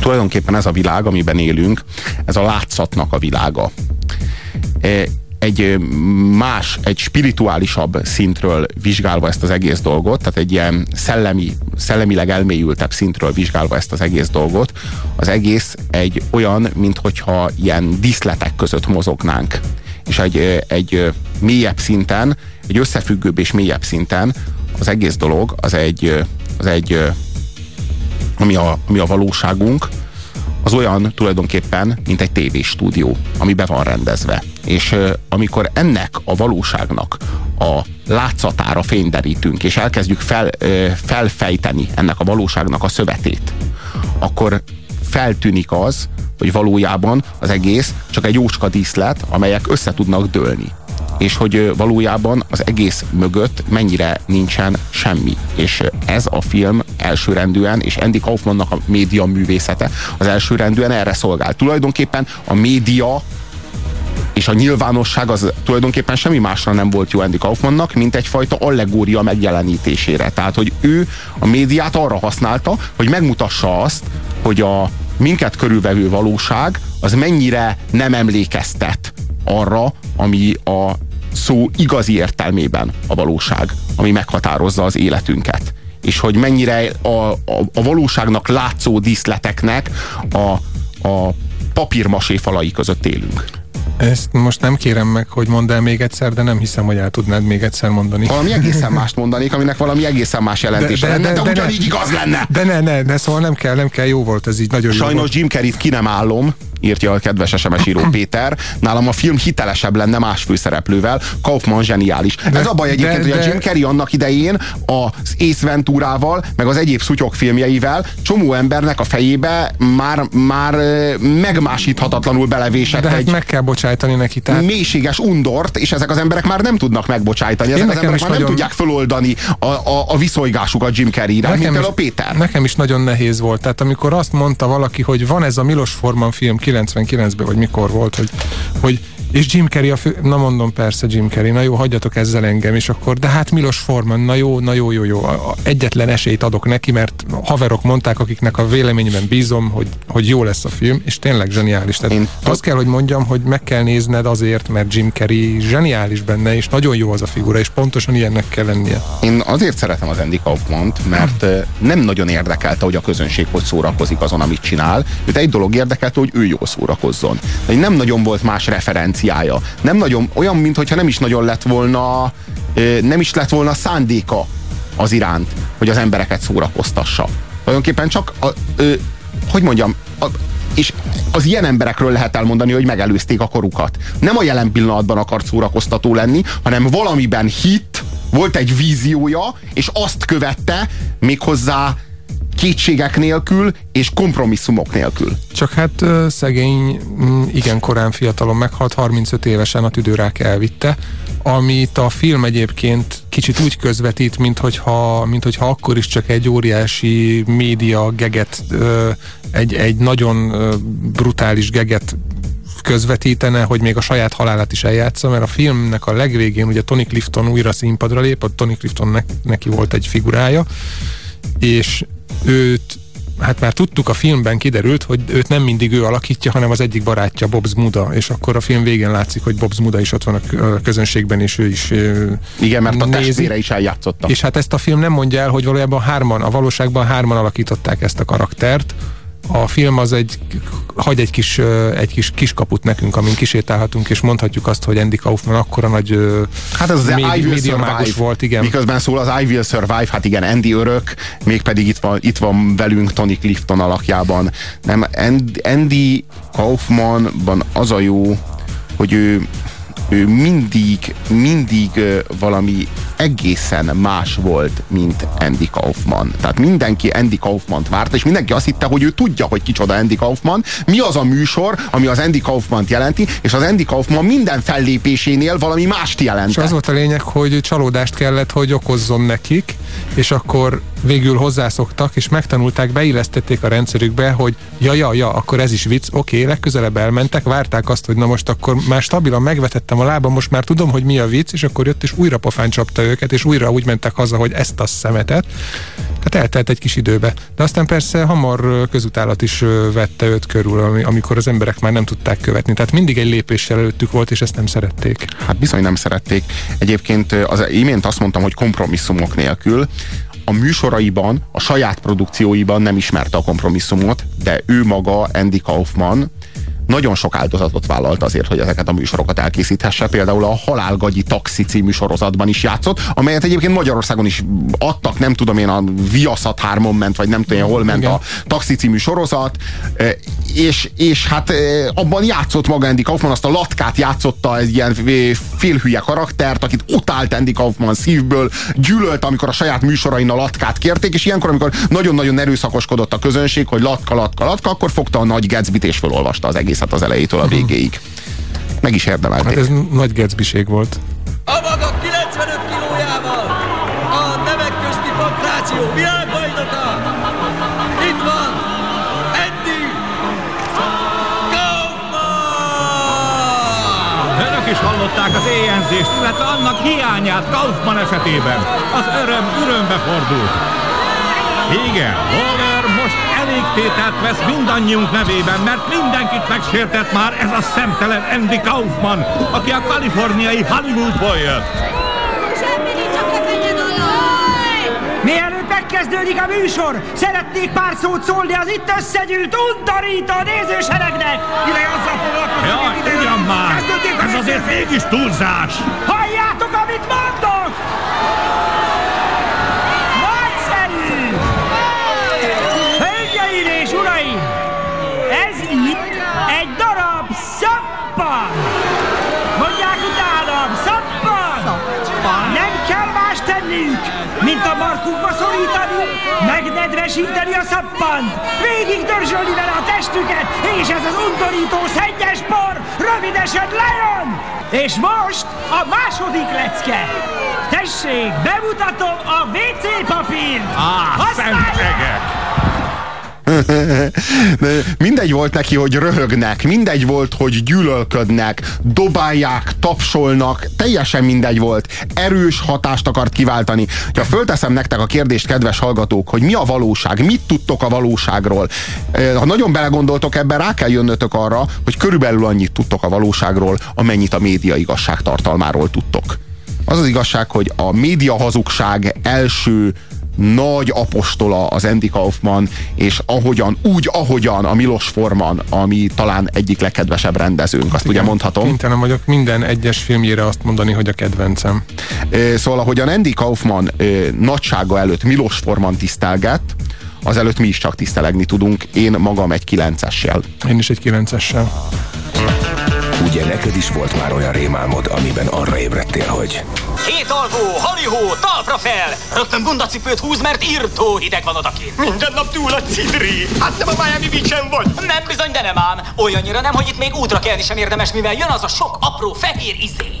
Tulajdonképpen ez a világ, amiben élünk, ez a látszatnak a világa. E, Egy más, egy spirituálisabb szintről vizsgálva ezt az egész dolgot, tehát egy ilyen szellemi, szellemileg elmélyültebb szintről vizsgálva ezt az egész dolgot, az egész egy olyan, minthogyha ilyen díszletek között mozognánk. És egy, egy mélyebb szinten, egy összefüggőbb és mélyebb szinten az egész dolog az egy, az egy ami a, ami a valóságunk, az olyan tulajdonképpen, mint egy tévéstúdió, ami be van rendezve. És amikor ennek a valóságnak a látszatára fényderítünk, és elkezdjük fel, felfejteni ennek a valóságnak a szövetét, akkor feltűnik az, hogy valójában az egész csak egy jócska díszlet, amelyek össze tudnak dőlni és hogy valójában az egész mögött mennyire nincsen semmi. És ez a film elsőrendűen, és Andy Kaufmannak a média művészete az elsőrendűen erre szolgál. Tulajdonképpen a média és a nyilvánosság az tulajdonképpen semmi másra nem volt jó Andy Kaufmannak, mint egyfajta allegória megjelenítésére. Tehát, hogy ő a médiát arra használta, hogy megmutassa azt, hogy a minket körülvevő valóság az mennyire nem emlékeztet arra, ami a szó igazi értelmében a valóság, ami meghatározza az életünket. És hogy mennyire a, a, a valóságnak látszó díszleteknek a, a papírmasé falai között élünk. Ezt most nem kérem meg, hogy mondd el még egyszer, de nem hiszem, hogy el tudnád még egyszer mondani. Valami egészen mást mondanék, aminek valami egészen más jelentése de, de, lenne, de, de, de ugyanígy igaz lenne. De ne, ne, ne, szóval nem kell, nem kell, jó volt ez így, nagyon Sajnos jó volt. Jim Carrey-t ki nem állom, írja a kedves SMS író Péter. Nálam a film hitelesebb lenne más főszereplővel. Kaufman zseniális. De, Ez a baj egyébként, de, hogy a Jim Carrey annak idején az Ace Venturával, meg az egyéb szutyok filmjeivel csomó embernek a fejébe már, már megmásíthatatlanul belevésett de hát egy meg kell bocsájtani neki. Tehát... mélységes undort, és ezek az emberek már nem tudnak megbocsájtani. Ezek Én az emberek már nem nagyon- tudják föloldani a, a, a viszolygásukat Jim Carrey-re, mint is, a Péter. nekem is nagyon nehéz volt. Tehát amikor azt mondta valaki, hogy van ez a Milos Forman film 99-ben, vagy mikor volt, hogy, hogy és Jim Carrey a fő... Na mondom, persze Jim Carrey, na jó, hagyjatok ezzel engem, és akkor, de hát Milos Forman, na jó, na jó, jó, jó. Egyetlen esélyt adok neki, mert haverok mondták, akiknek a véleményben bízom, hogy, hogy jó lesz a film, és tényleg zseniális. Tehát Én azt kell, hogy mondjam, hogy meg kell nézned azért, mert Jim Carrey zseniális benne, és nagyon jó az a figura, és pontosan ilyennek kell lennie. Én azért szeretem az Andy Kaufmant, mert nem nagyon érdekelte, hogy a közönség hogy szórakozik azon, amit csinál. Őt egy dolog érdekelte, hogy ő jól szórakozzon. De nem nagyon volt más referenciája. Nem nagyon, olyan, mintha nem is nagyon lett volna, nem is lett volna szándéka az iránt, hogy az embereket szórakoztassa. Tulajdonképpen csak, a, ö, hogy mondjam, a, és az ilyen emberekről lehet elmondani, hogy megelőzték a korukat. Nem a jelen pillanatban akart szórakoztató lenni, hanem valamiben hit, volt egy víziója, és azt követte méghozzá kétségek nélkül és kompromisszumok nélkül. Csak hát szegény, mm, igen korán fiatalon meghalt, 35 évesen a tüdőrák elvitte, amit a film egyébként kicsit úgy közvetít, mint hogyha, mint hogyha akkor is csak egy óriási média geget, egy, egy nagyon brutális geget közvetítene, hogy még a saját halálát is eljátsza, mert a filmnek a legvégén ugye Tony Clifton újra színpadra lép, a Tony Cliftonnek neki volt egy figurája, és őt hát már tudtuk, a filmben kiderült, hogy őt nem mindig ő alakítja, hanem az egyik barátja, Bob Zmuda, és akkor a film végén látszik, hogy Bob Zmuda is ott van a közönségben, és ő is Igen, mert a testvére is eljátszotta. És hát ezt a film nem mondja el, hogy valójában hárman, a valóságban hárman alakították ezt a karaktert, a film az egy, hagy egy kis, egy kis kiskaput nekünk, amin kisétálhatunk, és mondhatjuk azt, hogy Andy Kaufman akkora nagy Hát ez az médi- I Will Survive. volt, igen. Miközben szól az I Will Survive, hát igen, Andy örök, mégpedig itt van, itt van velünk Tony Clifton alakjában. Nem, Andy Kaufmanban az a jó, hogy ő, ő mindig, mindig valami egészen más volt, mint Andy Kaufman. Tehát mindenki Andy Kaufmant várta, és mindenki azt hitte, hogy ő tudja, hogy kicsoda Andy Kaufman, mi az a műsor, ami az Andy Kaufmant jelenti, és az Andy Kaufman minden fellépésénél valami mást jelent. És az volt a lényeg, hogy csalódást kellett, hogy okozzon nekik, és akkor végül hozzászoktak, és megtanulták, beillesztették a rendszerükbe, hogy ja, ja, ja, akkor ez is vicc, oké, legközelebb elmentek, várták azt, hogy na most akkor már stabilan megvetettem a lábam, most már tudom, hogy mi a vicc, és akkor jött és újra pofán csapta őket, és újra úgy mentek haza, hogy ezt a szemetet. Tehát eltelt egy kis időbe. De aztán persze hamar közutálat is vette őt körül, ami- amikor az emberek már nem tudták követni. Tehát mindig egy lépéssel előttük volt, és ezt nem szerették. Hát bizony nem szerették. Egyébként az imént azt mondtam, hogy kompromisszumok nélkül. A műsoraiban, a saját produkcióiban nem ismerte a kompromisszumot, de ő maga, Andy Kaufman, nagyon sok áldozatot vállalt azért, hogy ezeket a műsorokat elkészíthesse. Például a Halálgagyi Taxi című sorozatban is játszott, amelyet egyébként Magyarországon is adtak, nem tudom én, a Viaszat 3 ment, vagy nem tudom én, hol ment Igen. a Taxi című sorozat, és, és hát abban játszott maga Andy Kaufman, azt a latkát játszotta egy ilyen félhülye karaktert, akit utált Andy Kaufman szívből, gyűlölt, amikor a saját műsorain a latkát kérték, és ilyenkor, amikor nagyon-nagyon erőszakoskodott a közönség, hogy latka, latka, latka, akkor fogta a nagy Gatsby-t és felolvasta az egészet az elejétől a végéig. Meg is érdemelték. Hát ez nagy Gatsbység volt. A maga 95 kilójával a nemek közti pankráció világbajnoka! Itt van! Andy Önök is hallották az éjjelzést, illetve annak hiányát Kaufman esetében. Az öröm örömbe fordult. Igen, elég tételt vesz mindannyiunk nevében, mert mindenkit megsértett már ez a szemtelen Andy Kaufman, aki a kaliforniai Hollywoodból jött. Mielőtt megkezdődik a műsor, szeretnék pár szót szólni az itt összegyűlt undorító nézőseregnek! Ide azzal foglalkozni, Jaj, ugyan már! Ez azért mégis túlzás! Halljátok, amit mondok! Mint a markukba szorítani, megnedvesíteni a szappant, végig dörzsölni vele a testüket, és ez az undorító szennyes por rövidesen lejön! És most a második lecke. Tessék, bemutatom a WC papírt! Á, szentegek! De mindegy volt neki, hogy röhögnek, mindegy volt, hogy gyűlölködnek, dobálják, tapsolnak, teljesen mindegy volt. Erős hatást akart kiváltani. Ha fölteszem nektek a kérdést, kedves hallgatók, hogy mi a valóság, mit tudtok a valóságról. Ha nagyon belegondoltok ebben, rá kell jönnötök arra, hogy körülbelül annyit tudtok a valóságról, amennyit a média igazság tartalmáról tudtok. Az az igazság, hogy a média hazugság első nagy apostola az Andy Kaufman, és ahogyan, úgy ahogyan a Milos Forman, ami talán egyik legkedvesebb rendezőnk, azt ugye mondhatom. Kénytelen vagyok minden egyes filmjére azt mondani, hogy a kedvencem. Szóval, ahogyan Andy Kaufman nagysága előtt Milos Forman tisztelgett, az előtt mi is csak tisztelegni tudunk. Én magam egy kilencessel. Én is egy kilencessel. Ugye neked is volt már olyan rémálmod, amiben arra ébredtél, hogy Két alvó, halihó, talpra fel! Rögtön bundacipőt húz, mert írtó hideg van odakint. Minden nap túl a cidri. Hát nem a Miami Beach-en vagy. Nem bizony, de nem ám. Olyannyira nem, hogy itt még útra kelni sem érdemes, mivel jön az a sok apró fehér izé.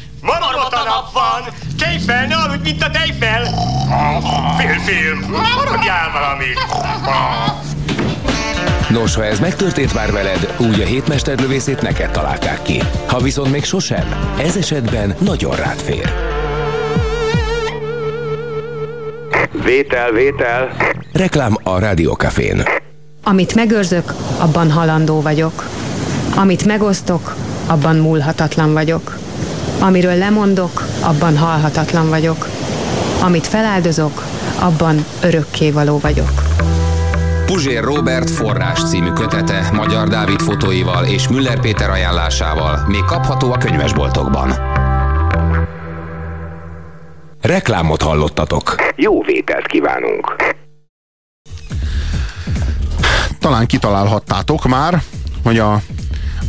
Marmot a nap van. Tejfel, ne aludj, mint a tejfel. Félfilm. Maradjál valamit. Nos, ha ez megtörtént már veled, úgy a hétmesterlövészét neked találták ki. Ha viszont még sosem, ez esetben nagyon rád fér. Vétel, vétel. Reklám a Rádiókafén. Amit megőrzök, abban halandó vagyok. Amit megosztok, abban múlhatatlan vagyok. Amiről lemondok, abban halhatatlan vagyok. Amit feláldozok, abban örökkévaló vagyok. Puzsér Robert forrás című kötete Magyar Dávid fotóival és Müller Péter ajánlásával még kapható a könyvesboltokban. Reklámot hallottatok. Jó vételt kívánunk. Talán kitalálhattátok már, hogy a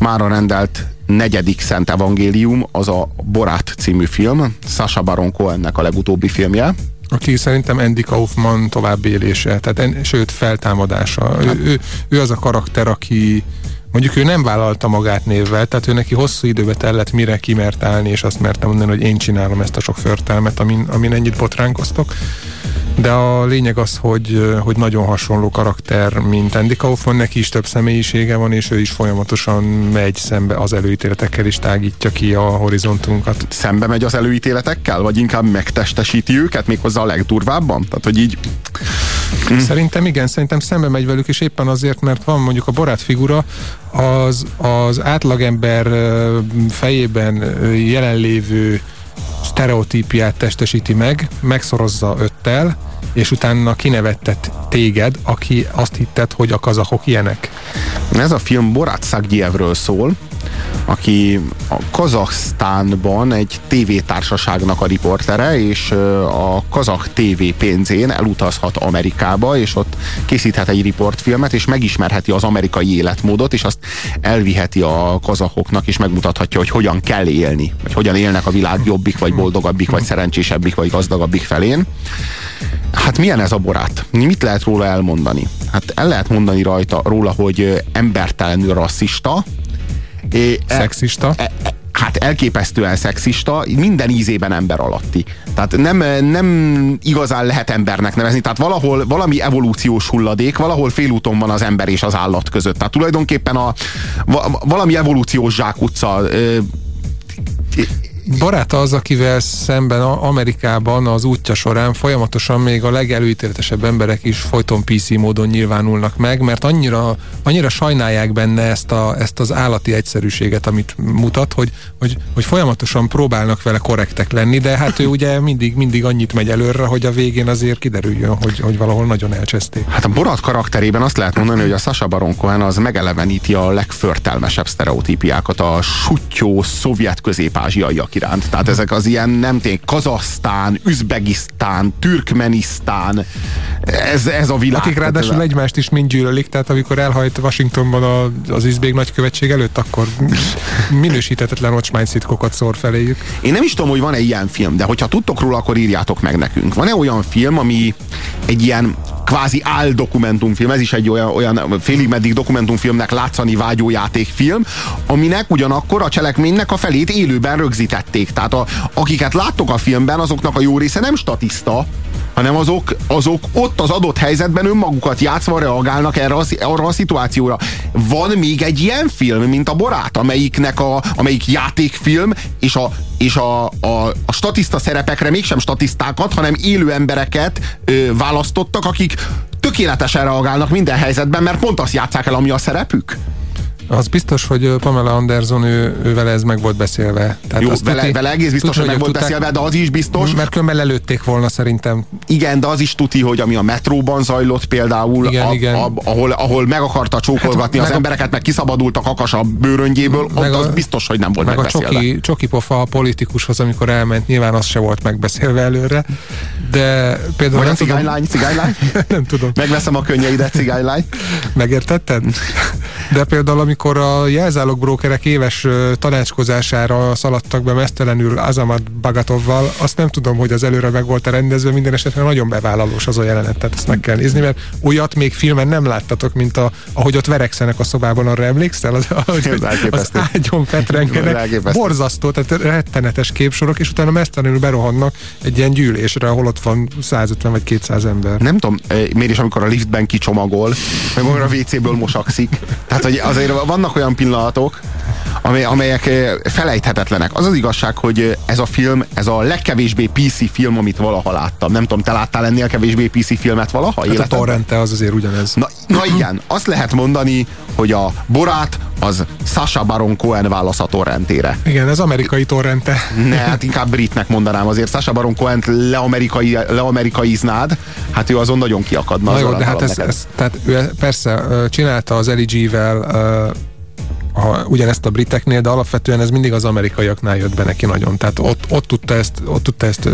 mára rendelt negyedik Szent Evangélium, az a Borát című film, Sasha Baron Cohennek a legutóbbi filmje. Aki szerintem Andy Kaufman továbbélése, tehát en, sőt feltámadása. Ő, ő, ő az a karakter, aki mondjuk ő nem vállalta magát névvel, tehát ő neki hosszú időbe tellett, mire kimert állni, és azt merte mondani, hogy én csinálom ezt a sok förtelmet, amin, amin ennyit botránkoztok. De a lényeg az, hogy, hogy nagyon hasonló karakter, mint Andy Kaufman, neki is több személyisége van, és ő is folyamatosan megy szembe az előítéletekkel, és tágítja ki a horizontunkat. Szembe megy az előítéletekkel, vagy inkább megtestesíti őket méghozzá a legdurvábban? Tehát, hogy így... Szerintem igen, szerintem szembe megy velük, és éppen azért, mert van mondjuk a barát figura, az, az átlagember fejében jelenlévő sztereotípiát testesíti meg, megszorozza öttel, és utána kinevettet téged, aki azt hitted, hogy a kazakok ilyenek. Ez a film Borat Szaggyevről szól, aki a Kazaksztánban egy tévétársaságnak a riportere, és a kazak TV pénzén elutazhat Amerikába, és ott készíthet egy riportfilmet, és megismerheti az amerikai életmódot, és azt elviheti a kazakoknak, és megmutathatja, hogy hogyan kell élni, vagy hogyan élnek a világ jobbik, vagy boldogabbik, vagy szerencsésebbik, vagy gazdagabbik felén. Hát milyen ez a borát? Mit lehet róla elmondani? Hát el lehet mondani rajta róla, hogy embertelenül rasszista, É, szexista? E, e, hát elképesztően szexista, minden ízében ember alatti. Tehát nem, nem igazán lehet embernek nevezni, tehát valahol valami evolúciós hulladék, valahol félúton van az ember és az állat között. Tehát tulajdonképpen a, valami evolúciós zsákutca baráta az, akivel szemben Amerikában az útja során folyamatosan még a legelőítéletesebb emberek is folyton PC módon nyilvánulnak meg, mert annyira, annyira sajnálják benne ezt, a, ezt az állati egyszerűséget, amit mutat, hogy, hogy, hogy folyamatosan próbálnak vele korrektek lenni, de hát ő ugye mindig, mindig annyit megy előre, hogy a végén azért kiderüljön, hogy, hogy valahol nagyon elcseszték. Hát a Borat karakterében azt lehet mondani, hogy a Sasha Baron Cohen az megeleveníti a legförtelmesebb sztereotípiákat a sutyó szovjet közép-ázsiaiak iránt. Tehát ezek az ilyen nem tény, Kazasztán, Üzbegisztán, Türkmenisztán, ez, ez a világ. Akik ráadásul a... egymást is mind gyűlölik, tehát amikor elhajt Washingtonban a, az üzbég nagykövetség előtt, akkor minősítetetlen ocsmányszitkokat szór feléjük. Én nem is tudom, hogy van-e ilyen film, de hogyha tudtok róla, akkor írjátok meg nekünk. Van-e olyan film, ami egy ilyen kvázi áldokumentumfilm, ez is egy olyan, olyan félig meddig dokumentumfilmnek látszani vágyó játékfilm, aminek ugyanakkor a cselekménynek a felét élőben rögzítették. Tehát a, akiket láttok a filmben, azoknak a jó része nem statiszta, hanem azok, azok ott az adott helyzetben önmagukat játszva reagálnak erre a, arra a szituációra. Van még egy ilyen film, mint a Borát, amelyiknek a, amelyik játékfilm, és a, és a, a, a statiszta szerepekre mégsem statisztákat, hanem élő embereket ö, választottak, akik tökéletesen reagálnak minden helyzetben, mert pont azt játszák el, ami a szerepük. Az biztos, hogy Pamela Anderson, ő, ő vele ez meg volt beszélve. Tehát Jó, vele, tuti, vele egész biztos, hogy meg volt tudták, beszélve, de az is biztos. Mert különben lelőtték volna szerintem. Igen, de az is tuti, hogy ami a metróban zajlott például, igen, a, igen. A, ahol, ahol meg akarta csókolgatni hát, az meg embereket, meg kiszabadult a kakas a bőröngyéből, meg ott az biztos, hogy nem volt meg megbeszélve. a csoki, csoki pofa a politikushoz, amikor elment, nyilván az se volt megbeszélve előre, de például... Vagy a cigánylány, cigánylány? nem tudom. Megveszem a könnyeidet, cigánylány. Megértetted? De például, amikor a jelzálog brókerek éves tanácskozására szaladtak be mesztelenül Azamat Bagatovval, azt nem tudom, hogy az előre meg volt-e rendezve, minden esetre nagyon bevállalós az a jelenet, tehát ezt meg kell nézni, mert olyat még filmen nem láttatok, mint a, ahogy ott verekszenek a szobában, arra emlékszel? Az, ahogy, az ágyon petrengenek, borzasztó, tehát rettenetes képsorok, és utána mesztelenül berohannak egy ilyen gyűlésre, ahol ott van 150 vagy 200 ember. Nem tudom, miért is amikor a liftben kicsomagol, meg a WC-ből mosakszik. Tehát, hogy azért vannak olyan pillanatok, amelyek felejthetetlenek. Az az igazság, hogy ez a film, ez a legkevésbé PC film, amit valaha láttam. Nem tudom, te láttál ennél kevésbé PC filmet valaha? Hát a torrente az azért ugyanez. Na, na igen, azt lehet mondani, hogy a Borát az Sasha Baron Cohen válasz a torrentére. Igen, ez amerikai torrente. Ne, hát inkább britnek mondanám azért. Sasha Baron Cohen leamerikai, leamerikai-znád, hát ő azon nagyon kiakadna. Na jó, de hát ez, ez, tehát ő persze csinálta az LG-vel a, ugyanezt a briteknél, de alapvetően ez mindig az amerikaiaknál jött be neki nagyon. Tehát ott, ott, tudta, ezt, ott tudta ezt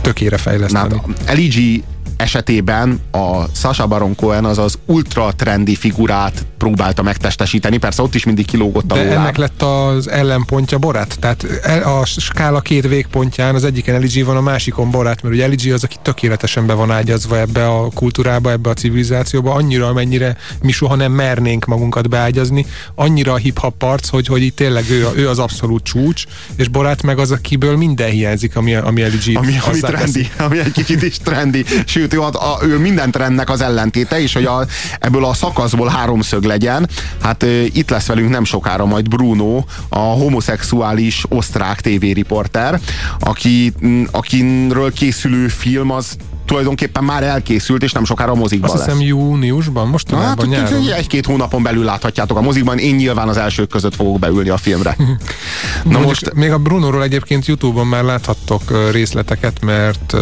tökére fejleszteni. Na, LG esetében a Sasha Baron Cohen az az ultra trendi figurát próbálta megtestesíteni, persze ott is mindig kilógott a De lóláb. ennek lett az ellenpontja Borát. Tehát a skála két végpontján az egyiken Elijah van, a másikon Borát, mert ugye Elijah az, aki tökéletesen be van ágyazva ebbe a kultúrába, ebbe a civilizációba, annyira, amennyire mi soha nem mernénk magunkat beágyazni, annyira a hip-hop arc, hogy, hogy itt tényleg ő, ő az abszolút csúcs, és Borát meg az, akiből minden hiányzik, ami, ami Elijah ami, ami trendi, ami egy kicsit is trendi. Sőt, ő, a, a, ő minden trendnek az ellentéte, és hogy a, ebből a szakaszból háromszög legyen, hát ö, itt lesz velünk nem sokára majd Bruno, a homoszexuális osztrák tévériporter, aki, akinről készülő film az tulajdonképpen már elkészült, és nem sokára a mozikban Azt lesz. hiszem júniusban, mostanában hát, egy-két hónapon belül láthatjátok a mozikban, én nyilván az elsők között fogok beülni a filmre. Na most még a Brunoról egyébként Youtube-on már láthattok részleteket, mert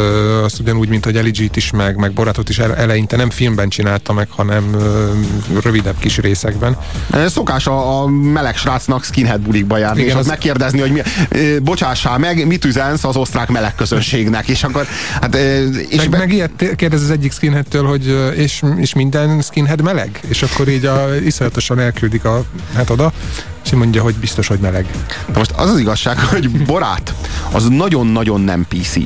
azt ugyanúgy, mint hogy Elijah-t is, meg, meg Boratot is ele- eleinte nem filmben csinálta meg, hanem rövidebb kis részekben. Szokás a, a meleg srácnak skinhead bulikba járni, Igen, és az- megkérdezni, hogy mi, bocsássál meg, mit üzensz az osztrák meleg közönségnek, és akkor hát, és meg, meg ilyet té- kérdez az egyik skinheadtől, hogy és, és minden skinhead meleg? És akkor így a, iszonyatosan elküldik a, hát oda, és mondja, hogy biztos, hogy meleg. Na most az az igazság, hogy Borát az nagyon-nagyon nem PC.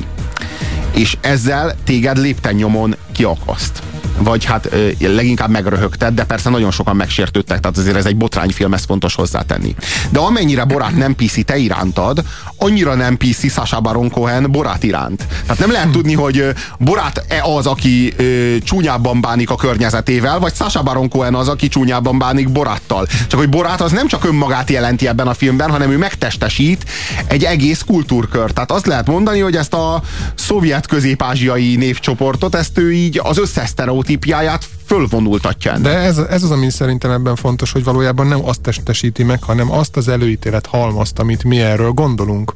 És ezzel téged lépten nyomon kiakaszt. Vagy hát leginkább megröhögted, de persze nagyon sokan megsértődtek, tehát azért ez egy botrányfilm, ezt fontos hozzátenni. De amennyire Borát nem PC te irántad, annyira nem PC Sasha Baron Cohen Borát iránt. Tehát nem lehet tudni, hogy Borát-e az, aki ö, csúnyábban bánik a környezetével, vagy Sasha Baron Cohen az, aki csúnyábban bánik Boráttal. Csak hogy Borát az nem csak önmagát jelenti ebben a filmben, hanem ő megtestesít egy egész kultúrkör. Tehát azt lehet mondani, hogy ezt a szovjet közép-ázsiai népcsoportot, ezt ő így az összes sztereotípiáját fölvonultatja ennek. De ez, ez az, ami szerintem ebben fontos, hogy valójában nem azt testesíti meg, hanem azt az előítélet halmazt, amit mi erről gondolunk.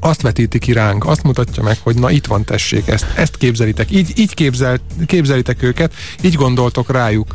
Azt vetíti ki ránk, azt mutatja meg, hogy na itt van tessék, ezt, ezt képzelitek, így, így képzel, képzelitek őket, így gondoltok rájuk.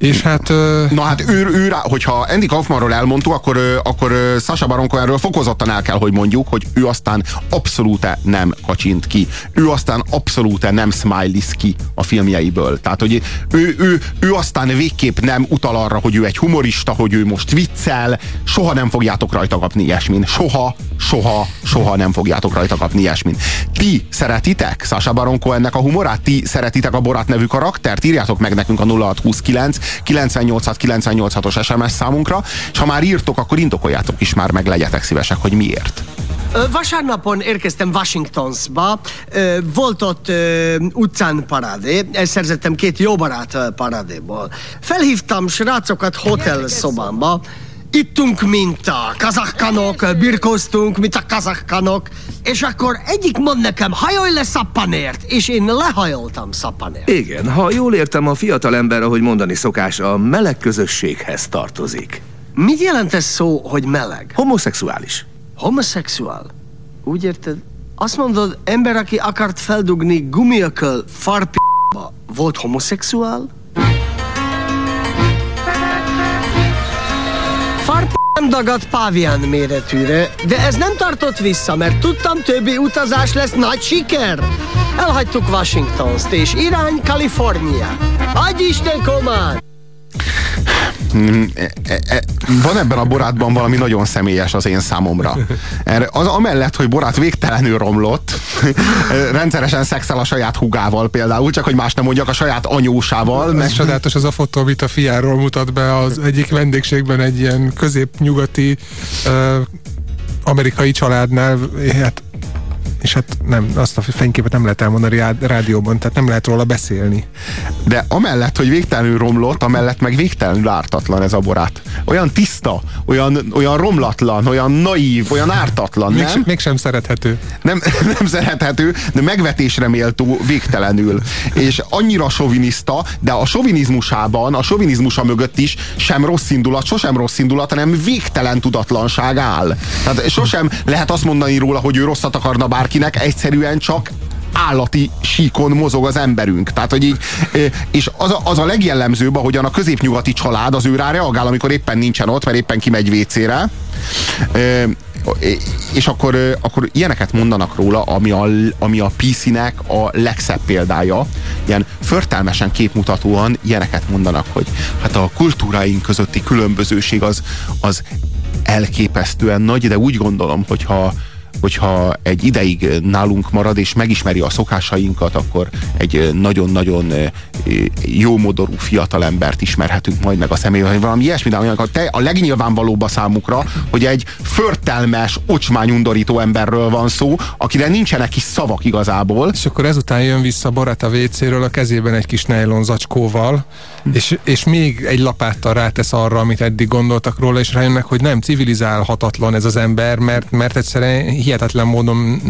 És hát... Ö... Na hát ő, ő hogyha Andy Kaufmanról elmondtuk, akkor, akkor Sasha Baron Cohenről fokozottan el kell, hogy mondjuk, hogy ő aztán abszolút nem kacsint ki. Ő aztán abszolút nem smiley ki a filmjeiből. Tehát, hogy ő, ő, ő aztán végképp nem utal arra, hogy ő egy humorista, hogy ő most viccel, soha nem fogjátok rajta kapni ilyesmin. Soha, soha, soha nem fogjátok rajta kapni ilyesmin. Ti szeretitek Sasha Baron Cohennek a humorát? Ti szeretitek a Borat nevű karaktert? Írjátok meg nekünk a 0629 986 986-os SMS számunkra, és ha már írtok, akkor indokoljátok is már meg, legyetek szívesek, hogy miért. Vasárnapon érkeztem Washingtonsba, volt ott utcán parádé, szerzettem két jó barát parádéból. Felhívtam srácokat hotel szobámba, ittunk, mint a kazakkanok, birkoztunk, mint a kazakkanok, és akkor egyik mond nekem, hajolj le szappanért, és én lehajoltam szappanért. Igen, ha jól értem, a fiatalember, ahogy mondani szokás, a meleg közösséghez tartozik. Mit jelent ez szó, hogy meleg? Homoszexuális. Homoszexuál? Úgy érted? Azt mondod, ember, aki akart feldugni gumiököl farp***ba, volt homoszexuál? Farp nem dagadt pávián méretűre, de ez nem tartott vissza, mert tudtam, többi utazás lesz nagy siker. Elhagytuk Washington-t, és irány Kalifornia. Adj Isten komán! Mm, e- e- e- Van ebben a borátban valami nagyon személyes az én számomra. Erre, az amellett, hogy borát végtelenül romlott, rendszeresen szexel a saját hugával például, csak hogy más nem mondjak, a saját anyósával. Ez csodálatos az a fotó, amit a fiáról mutat be az egyik vendégségben egy ilyen középnyugati uh, amerikai családnál, hát és hát nem, azt a fényképet nem lehet elmondani rád- rádióban, tehát nem lehet róla beszélni. De amellett, hogy végtelenül romlott, amellett meg végtelenül ártatlan ez a borát. Olyan tiszta, olyan, olyan romlatlan, olyan naív, olyan ártatlan, Mégsem, nem? mégsem szerethető. Nem, nem szerethető, de megvetésre méltó végtelenül. És annyira soviniszta, de a sovinizmusában, a sovinizmusa mögött is sem rossz indulat, sosem rossz indulat, hanem végtelen tudatlanság áll. Tehát sosem lehet azt mondani róla, hogy ő rosszat akarna bárkinek, egyszerűen csak állati síkon mozog az emberünk. Tehát, hogy így, és az a, az a legjellemzőbb, ahogyan a középnyugati család az ő rá reagál, amikor éppen nincsen ott, mert éppen kimegy vécére. És akkor, akkor ilyeneket mondanak róla, ami a, ami a PC-nek a legszebb példája. Ilyen förtelmesen képmutatóan ilyeneket mondanak, hogy hát a kultúráink közötti különbözőség az, az elképesztően nagy, de úgy gondolom, hogyha hogyha egy ideig nálunk marad és megismeri a szokásainkat, akkor egy nagyon-nagyon jó modorú fiatalembert ismerhetünk majd meg a személyben, vagy valami ilyesmi, de a, te, a legnyilvánvalóbb a számukra, hogy egy förtelmes, ocsmányundorító emberről van szó, akire nincsenek is szavak igazából. És akkor ezután jön vissza Borat a WC-ről a kezében egy kis nylon zacskóval, és, és még egy lapáttal rátesz arra, amit eddig gondoltak róla, és rájönnek, hogy nem civilizálhatatlan ez az ember, mert, mert egyszerűen hihetetlen módon,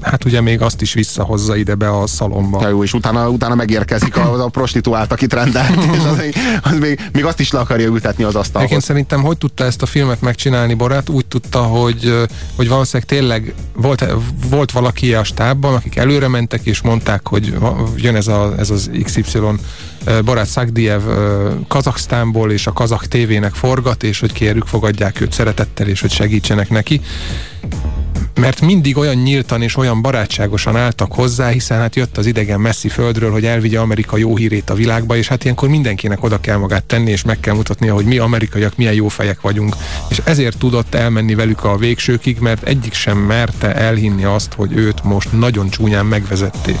hát ugye még azt is visszahozza ide be a szalomba. Ja, jó, és utána, utána megérkezik a, a prostituált, akit rendelt, és az, még, az még, még azt is le akarja ültetni az asztalhoz. Egyébként szerintem hogy tudta ezt a filmet megcsinálni Borát? Úgy tudta, hogy, hogy valószínűleg tényleg volt, volt valaki a stábban, akik előre mentek és mondták, hogy jön ez, a, ez az XY barát Szagdiev Kazaksztánból és a kazak tévének forgat, és hogy kérjük, fogadják őt szeretettel, és hogy segítsenek neki mert mindig olyan nyíltan és olyan barátságosan álltak hozzá, hiszen hát jött az idegen messzi földről, hogy elvigye Amerika jó hírét a világba, és hát ilyenkor mindenkinek oda kell magát tenni, és meg kell mutatnia, hogy mi amerikaiak milyen jó fejek vagyunk. És ezért tudott elmenni velük a végsőkig, mert egyik sem merte elhinni azt, hogy őt most nagyon csúnyán megvezették.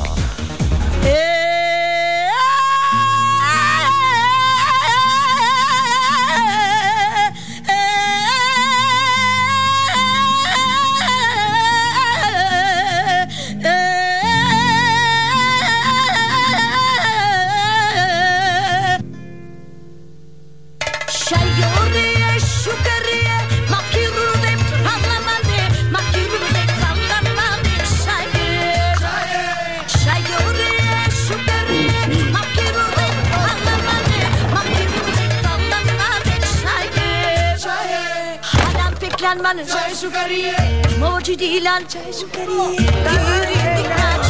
Kariye Moci dilan çay su kariye Yürü dikkat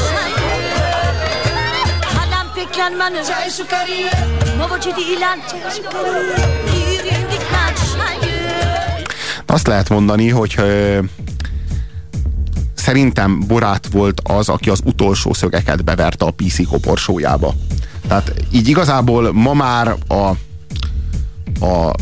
Halam peklanmanın Çay su kariye Moci dilan çay su kariye Yürü dikkat Azt lehet mondani, hogy ö, szerintem Borát volt az, aki az utolsó szögeket beverte a PC koporsójába. Tehát így igazából ma már a, a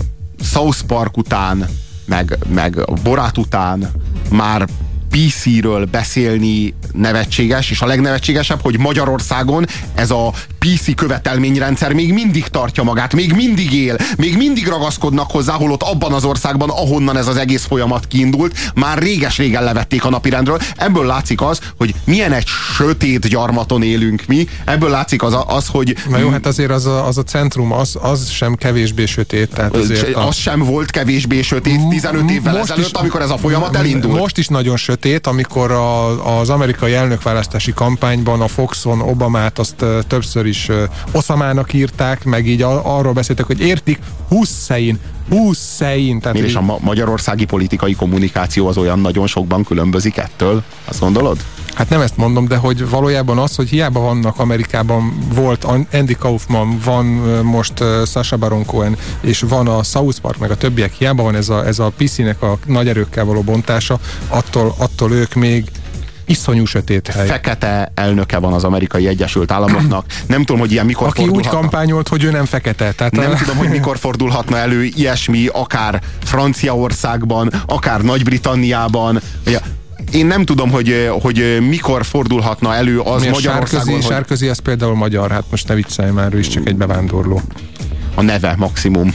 South Park után meg, meg Borát után már PC-ről beszélni nevetséges, és a legnevetségesebb, hogy Magyarországon ez a PC követelményrendszer még mindig tartja magát, még mindig él, még mindig ragaszkodnak hozzá, holott abban az országban, ahonnan ez az egész folyamat kiindult, már réges-régen levették a napirendről. Ebből látszik az, hogy milyen egy sötét gyarmaton élünk mi, ebből látszik az, az hogy... Na jó, hát azért az a, az a centrum, az, az sem kevésbé sötét. Tehát azért a... Az sem volt kevésbé sötét 15 évvel most ezelőtt, is, amikor ez a folyamat elindult. Most is nagyon sötét, amikor a, az amerikai elnökválasztási kampányban a Foxon Obamát azt többször is Oszamának írták, meg így arról beszéltek, hogy értik, Hussein, Hussein. Tehát és a ma magyarországi politikai kommunikáció az olyan nagyon sokban különbözik ettől? Azt gondolod? Hát nem ezt mondom, de hogy valójában az, hogy hiába vannak Amerikában, volt Andy Kaufman, van most Sasha Baron Cohen, és van a South Park, meg a többiek, hiába van ez a, ez a PC-nek a nagy erőkkel való bontása, attól, attól ők még iszonyú sötét hely. Fekete elnöke van az amerikai Egyesült Államoknak. Nem tudom, hogy ilyen mikor Aki úgy kampányolt, hogy ő nem fekete. Tehát nem a... tudom, hogy mikor fordulhatna elő ilyesmi, akár Franciaországban, akár Nagy-Britanniában. Én nem tudom, hogy, hogy mikor fordulhatna elő az Mi Magyarországon. Sárközi, hogy... Sárközi, ez például magyar, hát most ne viccelj már, ő is csak egy bevándorló. A neve maximum.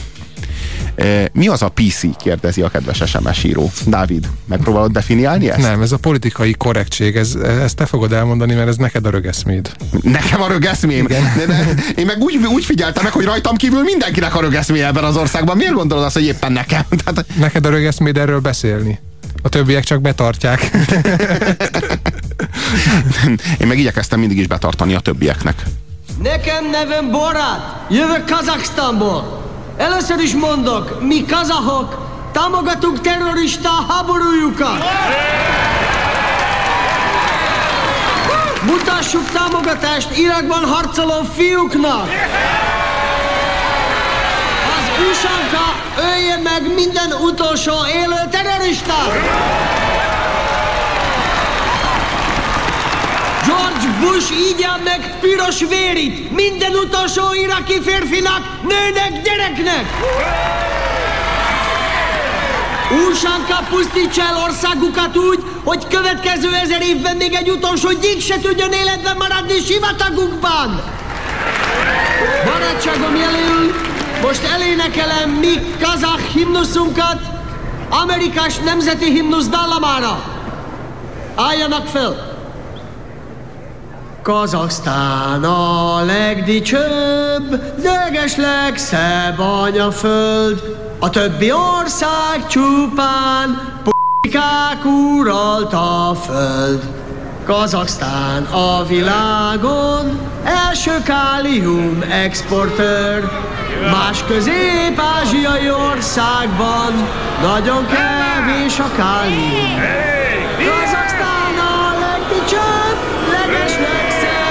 Mi az a PC? kérdezi a kedves SMS író. Dávid, megpróbálod definiálni ezt? Nem, ez a politikai korrektség, ez, ezt te fogod elmondani, mert ez neked a rögeszméd. Nekem a rögeszmém? De, de, én meg úgy, úgy figyeltem meg, hogy rajtam kívül mindenkinek a rögeszmé ebben az országban. Miért gondolod azt, hogy éppen nekem? Tehát... Neked a rögeszméd erről beszélni. A többiek csak betartják. én meg igyekeztem mindig is betartani a többieknek. Nekem nevem Borat, jövök Kazaksztánból. Először is mondok, mi kazahok támogatunk terrorista háborújukat. Mutassuk támogatást Irakban harcoló fiúknak. USA-ka ölje meg minden utolsó élő terroristát! George Bush ígyel meg piros vérit minden utolsó iraki férfinak, nőnek, gyereknek! Újságka pusztítsa el országukat úgy, hogy következő ezer évben még egy utolsó gyík se tudjon életben maradni sivatagunkban! Barátságom jelöl, most elénekelem mi kazak himnuszunkat Amerikás nemzeti himnusz dallamára. Álljanak fel! Kazaksztán a legdicsőbb, leges legszebb anyaföld, a többi ország csupán p***kák uralta a föld. Kazaksztán a világon. Első kálium exportőr, más közép-ázsiai országban. Nagyon kevés a kálium. Kazaksztán a legdicsőbb, leges legszebb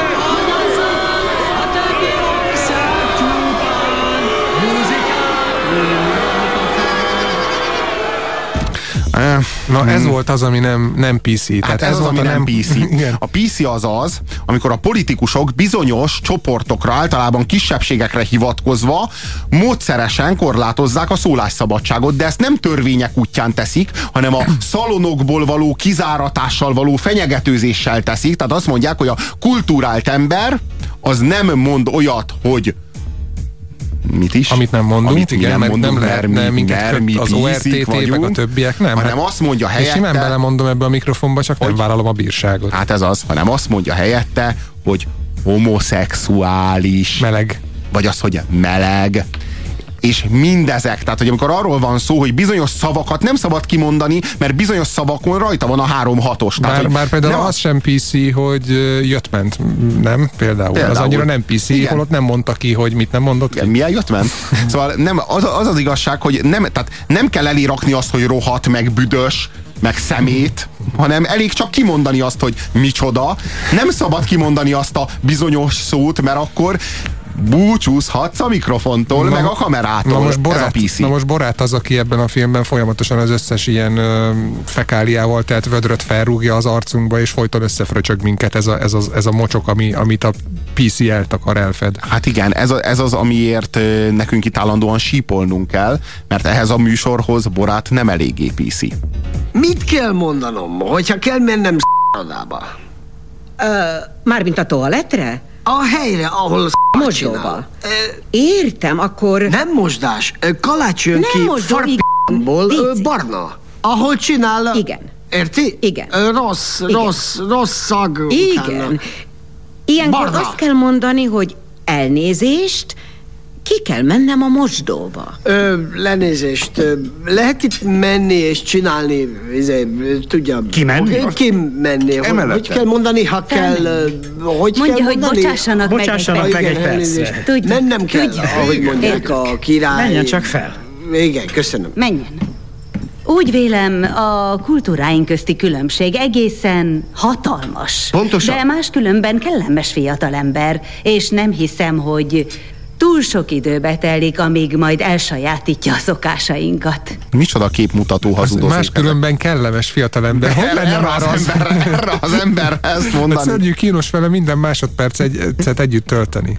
Na ez volt az, ami nem, nem PC. Hát ez, ez az, ami nem PC. A PC az az, amikor a politikusok bizonyos csoportokra, általában kisebbségekre hivatkozva módszeresen korlátozzák a szólásszabadságot, de ezt nem törvények útján teszik, hanem a szalonokból való kizáratással való fenyegetőzéssel teszik. Tehát azt mondják, hogy a kulturált ember az nem mond olyat, hogy mit is? Amit nem mondunk, Amit igen, nem mert mondunk, nem lehet, mert nem, mi- minket mert mi az ORTT, meg a többiek nem. hanem hát- azt mondja És helyette- simán belemondom ebbe a mikrofonba, csak nem vállalom a bírságot. Hát ez az, hanem azt mondja helyette, hogy homoszexuális. Meleg. Vagy az, hogy meleg. És mindezek, tehát hogy amikor arról van szó, hogy bizonyos szavakat nem szabad kimondani, mert bizonyos szavakon rajta van a három hatos. Tehát, Bár, bár például nem az sem PC, hogy jött-ment, nem? Például. Például. Az annyira nem PC, Igen. holott nem mondta ki, hogy mit nem mondott ki. milyen jött ment? Szóval nem, az, az az igazság, hogy nem, tehát nem kell elérakni azt, hogy rohadt, meg büdös, meg szemét, hanem elég csak kimondani azt, hogy micsoda. Nem szabad kimondani azt a bizonyos szót, mert akkor búcsúzhatsz a mikrofontól, meg a kamerától. Na most, Ez a Borát, PC. na most Borát az, aki ebben a filmben folyamatosan az összes ilyen ö, fekáliával telt vödröt felrúgja az arcunkba, és folyton összefröcsög minket ez a, ez a, ez a mocsok, ami, amit a PC eltakar, elfed. Hát igen, ez, a, ez az, amiért ö, nekünk itt állandóan sípolnunk kell, mert ehhez a műsorhoz Borát nem eléggé PC. Mit kell mondanom, hogyha kell mennem s***adába? Mármint a toaletre? A helyre, ahol Mosdóba. Értem, akkor... Nem mosdás, kalács jön Nem ki farpból, barna. Ahol csinál... Igen. Érti? Igen. Rossz, Igen. rossz, rossz szag Igen. utána. Ilyenkor Barna. azt kell mondani, hogy elnézést, ki kell mennem a mosdóba. Ö, lenézést, ö, lehet itt menni és csinálni, izé, tudja... Kimenni? Ki- Kimenni, hogy, hogy kell mondani, ha kell... ö, Hogy Mondja, kell hogy mondani? bocsássanak Bocsássanak meg egy elnézést. Tudjuk. Mennem kell, Tudjuk. ahogy mondják a király. Menjen csak fel. Igen, köszönöm. Menjen. Úgy vélem, a kultúráink közti különbség egészen hatalmas. Pontosan. De máskülönben kellemes fiatalember, és nem hiszem, hogy túl sok időbe telik, amíg majd elsajátítja a szokásainkat. Micsoda képmutató hazudozók. Máskülönben kellemes fiatalember. Hogy lenne erre már az az? ember- erre az ember ezt mondani. Hát szörnyű kínos vele minden másodperc egy, együtt tölteni.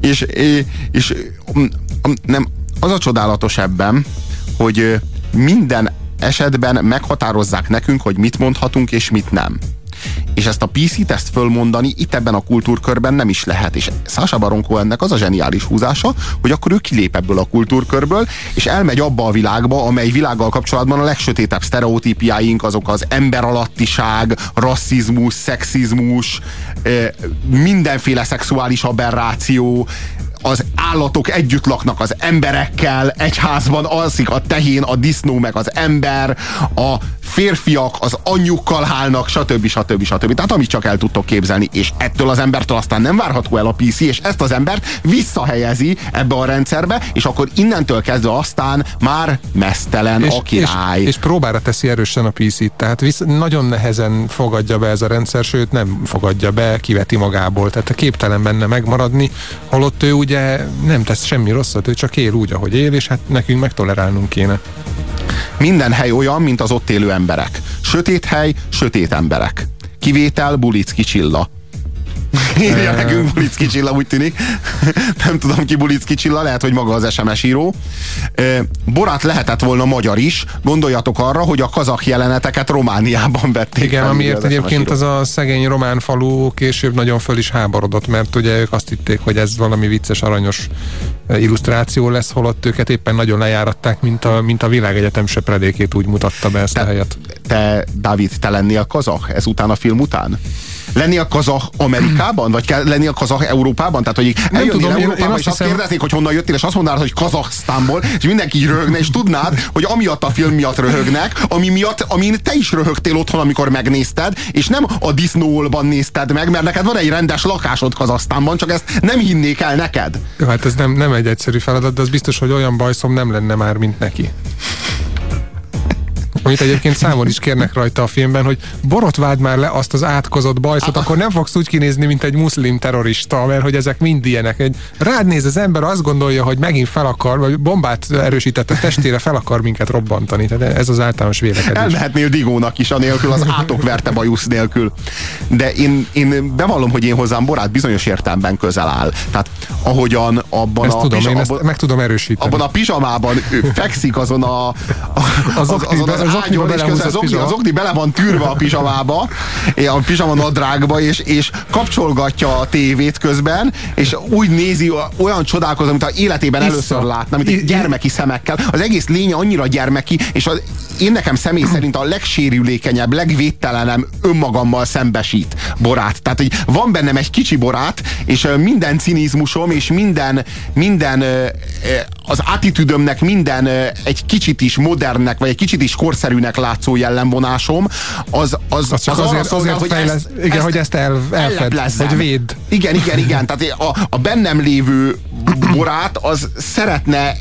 És, és, és mm, mm, nem, az a csodálatos ebben, hogy minden esetben meghatározzák nekünk, hogy mit mondhatunk és mit nem. És ezt a PC-t ezt fölmondani itt ebben a kultúrkörben nem is lehet. És Sasha Baron Cohennek az a zseniális húzása, hogy akkor ő kilép ebből a kultúrkörből, és elmegy abba a világba, amely világgal kapcsolatban a legsötétebb sztereotípiáink, azok az emberalattiság, rasszizmus, szexizmus, mindenféle szexuális aberráció, az állatok együtt laknak az emberekkel, egy házban alszik a tehén, a disznó meg az ember, a férfiak az anyjukkal hálnak, stb. stb. stb. Tehát amit csak el tudtok képzelni, és ettől az embertől aztán nem várható el a PC, és ezt az embert visszahelyezi ebbe a rendszerbe, és akkor innentől kezdve aztán már mesztelen a király. És, és próbára teszi erősen a PC-t, tehát visz, nagyon nehezen fogadja be ez a rendszer, sőt nem fogadja be, kiveti magából, tehát képtelen benne megmaradni, holott ő ugye nem tesz semmi rosszat, ő csak él úgy, ahogy él, és hát nekünk megtolerálnunk kéne. Minden hely olyan, mint az ott élő emberek. Sötét hely, sötét emberek. Kivétel Bulicki Csilla. Írja nekünk Bulicki Csilla, úgy tűnik. Nem tudom ki Bulicki Csilla, lehet, hogy maga az SMS író. Borát lehetett volna magyar is. Gondoljatok arra, hogy a kazak jeleneteket Romániában vették. Igen, fel, amiért az egyébként az a szegény román falu később nagyon föl is háborodott, mert ugye ők azt hitték, hogy ez valami vicces, aranyos illusztráció lesz, holott őket éppen nagyon lejáratták, mint a, mint a világegyetem söpredékét úgy mutatta be ezt a helyet. Te, Dávid, te lennél kazak ezután a film után? Lenni a kazak Amerikában? Vagy kell lenni a kazak Európában? Tehát, hogy eljönnél tudom, én- én Európába, azt és azt hiszem- kérdeznék, hogy honnan jöttél, és azt mondanád, hogy Kazaksztánból, és mindenki így röhögne, és tudnád, hogy amiatt a film miatt röhögnek, ami miatt, amin te is röhögtél otthon, amikor megnézted, és nem a disznóolban nézted meg, mert neked van egy rendes lakásod Kazasztánban, csak ezt nem hinnék el neked. Jó, hát ez nem, nem egy egyszerű feladat, de az biztos, hogy olyan bajszom nem lenne már, mint neki. Amit egyébként számon is kérnek rajta a filmben, hogy borotváld már le azt az átkozott bajszot, akkor nem fogsz úgy kinézni, mint egy muszlim terrorista, mert hogy ezek mind ilyenek. Egy, rád néz az ember, azt gondolja, hogy megint fel akar, vagy bombát erősített a testére, fel akar minket robbantani. Tehát ez az általános vélekedés. Elmehetnél Digónak is, anélkül, az átok verte bajusz nélkül. De én, én bevallom, hogy én hozzám Borát bizonyos értelemben közel áll. Tehát ahogyan abban Ezt a tudom, én abban, meg tudom erősíteni. abban a pizsamában ő fekszik azon a, a Az az, azon az, ágyon, és közben az okni, az okni bele van tűrve a pizsamába, a pizsama nadrágba, és, és kapcsolgatja a tévét közben, és úgy nézi, olyan csodálkozom, mint a életében Issza. először látna, mint egy gyermeki szemekkel. Az egész lénye annyira gyermeki, és az, én nekem személy szerint a legsérülékenyebb, legvédtelenebb önmagammal szembesít borát. Tehát, hogy van bennem egy kicsi borát, és minden cinizmusom, és minden, minden az attitűdömnek minden egy kicsit is modernnek, vagy egy kicsit is korszerűnek látszó jellemvonásom, az, az, Az arra azért- szolgál, azért hogy fejlesz- ezt, igen, ezt hogy ezt el- elfed, vagy védd. Igen, igen, igen. Tehát a, a bennem lévő borát az szeretne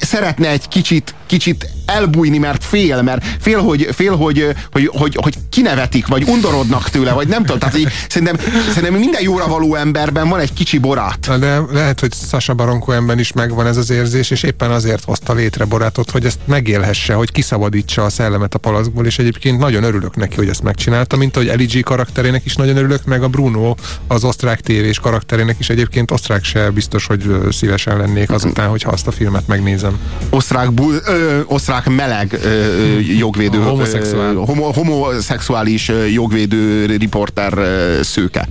szeretne egy kicsit, kicsit elbújni, mert fél, mert fél, hogy, fél hogy, hogy, hogy, hogy kinevetik, vagy undorodnak tőle, vagy nem tudom. Tehát így, szerintem, szerintem minden jóra való emberben van egy kicsi borát. Na de lehet, hogy Sasha Baron Cohenben is megvan ez az érzés, és éppen azért hozta létre Borátot, hogy ezt megélhesse, hogy kiszabadítsa a szellemet a palaszkból, és egyébként nagyon örülök neki, hogy ezt megcsinálta, mint hogy Eli G karakterének is nagyon örülök, meg a Bruno, az osztrák tévés karakterének is egyébként osztrák se biztos, hogy szívesen lennék azután, hogyha azt a filmet megnézem. Osztrák, bu, ö, osztrák meleg ö, ö, jogvédő, A homoszexuál. ö, homo, homoszexuális ö, jogvédő riporter ö, szőke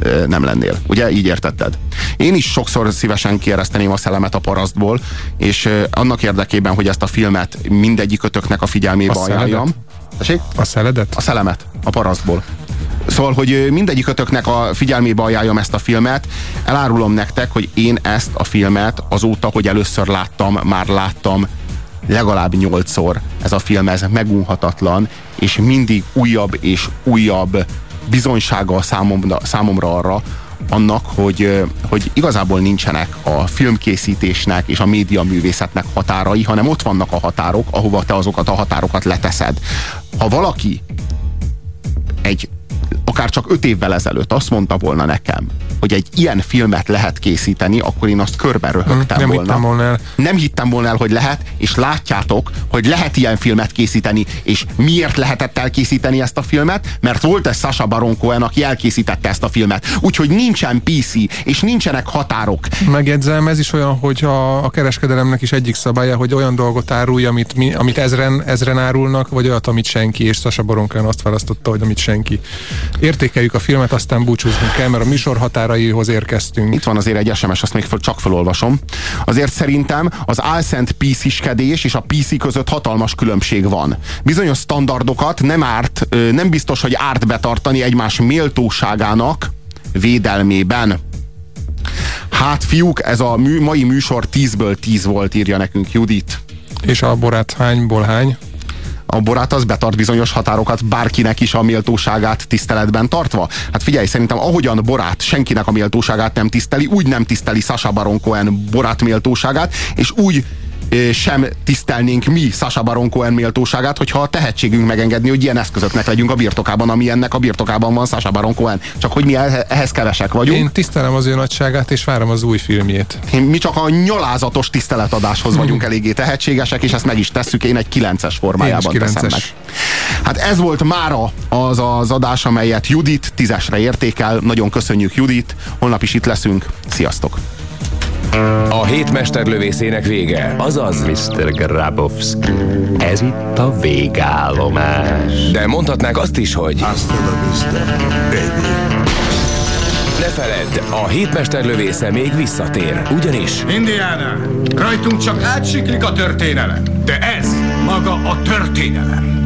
ö, nem lennél. Ugye így értetted? Én is sokszor szívesen kiereszteném a szellemet a parasztból, és ö, annak érdekében, hogy ezt a filmet mindegyik ötöknek a figyelmébe A ajánljam. Tessék? A szeledet? A szelemet, a parasztból. Szóval, hogy ö, mindegyik ötöknek a figyelmébe ajánljam ezt a filmet, elárulom nektek, hogy én ezt a filmet azóta, hogy először láttam, már láttam legalább nyolcszor. Ez a film, ez megunhatatlan, és mindig újabb és újabb bizonysága számomra, számomra arra, annak, hogy, hogy igazából nincsenek a filmkészítésnek és a médiaművészetnek határai, hanem ott vannak a határok, ahova te azokat a határokat leteszed. Ha valaki egy akár csak öt évvel ezelőtt azt mondta volna nekem, hogy egy ilyen filmet lehet készíteni, akkor én azt körbe röhögtem nem volna. hittem volna el. Nem hittem volna el, hogy lehet, és látjátok, hogy lehet ilyen filmet készíteni, és miért lehetett elkészíteni ezt a filmet? Mert volt ez Sasha Baron Cohen, aki elkészítette ezt a filmet. Úgyhogy nincsen PC, és nincsenek határok. Megjegyzem, ez is olyan, hogy a, a kereskedelemnek is egyik szabálya, hogy olyan dolgot árulj, amit, mi, amit ezren, ezren árulnak, vagy olyat, amit senki, és Sasa Baron Cohen azt választotta, hogy amit senki. Értékeljük a filmet, aztán búcsúznunk kell, mert a műsor határaihoz érkeztünk. Itt van azért egy SMS, azt még föl, csak felolvasom. Azért szerintem az álszent PC-skedés és a PC között hatalmas különbség van. Bizonyos standardokat nem árt, nem biztos, hogy árt betartani egymás méltóságának védelmében. Hát fiúk, ez a mű, mai műsor 10-ből 10 volt, írja nekünk Judit. És a borát hányból hány? A borát az betart bizonyos határokat, bárkinek is a méltóságát tiszteletben tartva. Hát figyelj, szerintem ahogyan borát senkinek a méltóságát nem tiszteli, úgy nem tiszteli Sasha Baron Cohen borát méltóságát, és úgy sem tisztelnénk mi Sasha Baron Cohen méltóságát, hogyha a tehetségünk megengedni, hogy ilyen eszközöknek legyünk a birtokában, ami ennek a birtokában van Sasha Baron Cohen. Csak hogy mi eh- ehhez kevesek vagyunk. Én tisztelem az ő nagyságát, és várom az új filmjét. Mi csak a nyalázatos tiszteletadáshoz vagyunk eléggé tehetségesek, és ezt meg is tesszük. Én egy 9-es formájában Én is teszem 9-es. meg. Hát ez volt mára az az adás, amelyet Judit tízesre értékel. Nagyon köszönjük Judit. Holnap is itt leszünk. Sziasztok! A hét mesterlövészének vége, azaz Mr. Grabowski, ez itt a végállomás. De mondhatnák azt is, hogy Ne feledd, a hétmesterlövésze még visszatér, ugyanis Indiana, rajtunk csak átsiklik a történelem, de ez maga a történelem.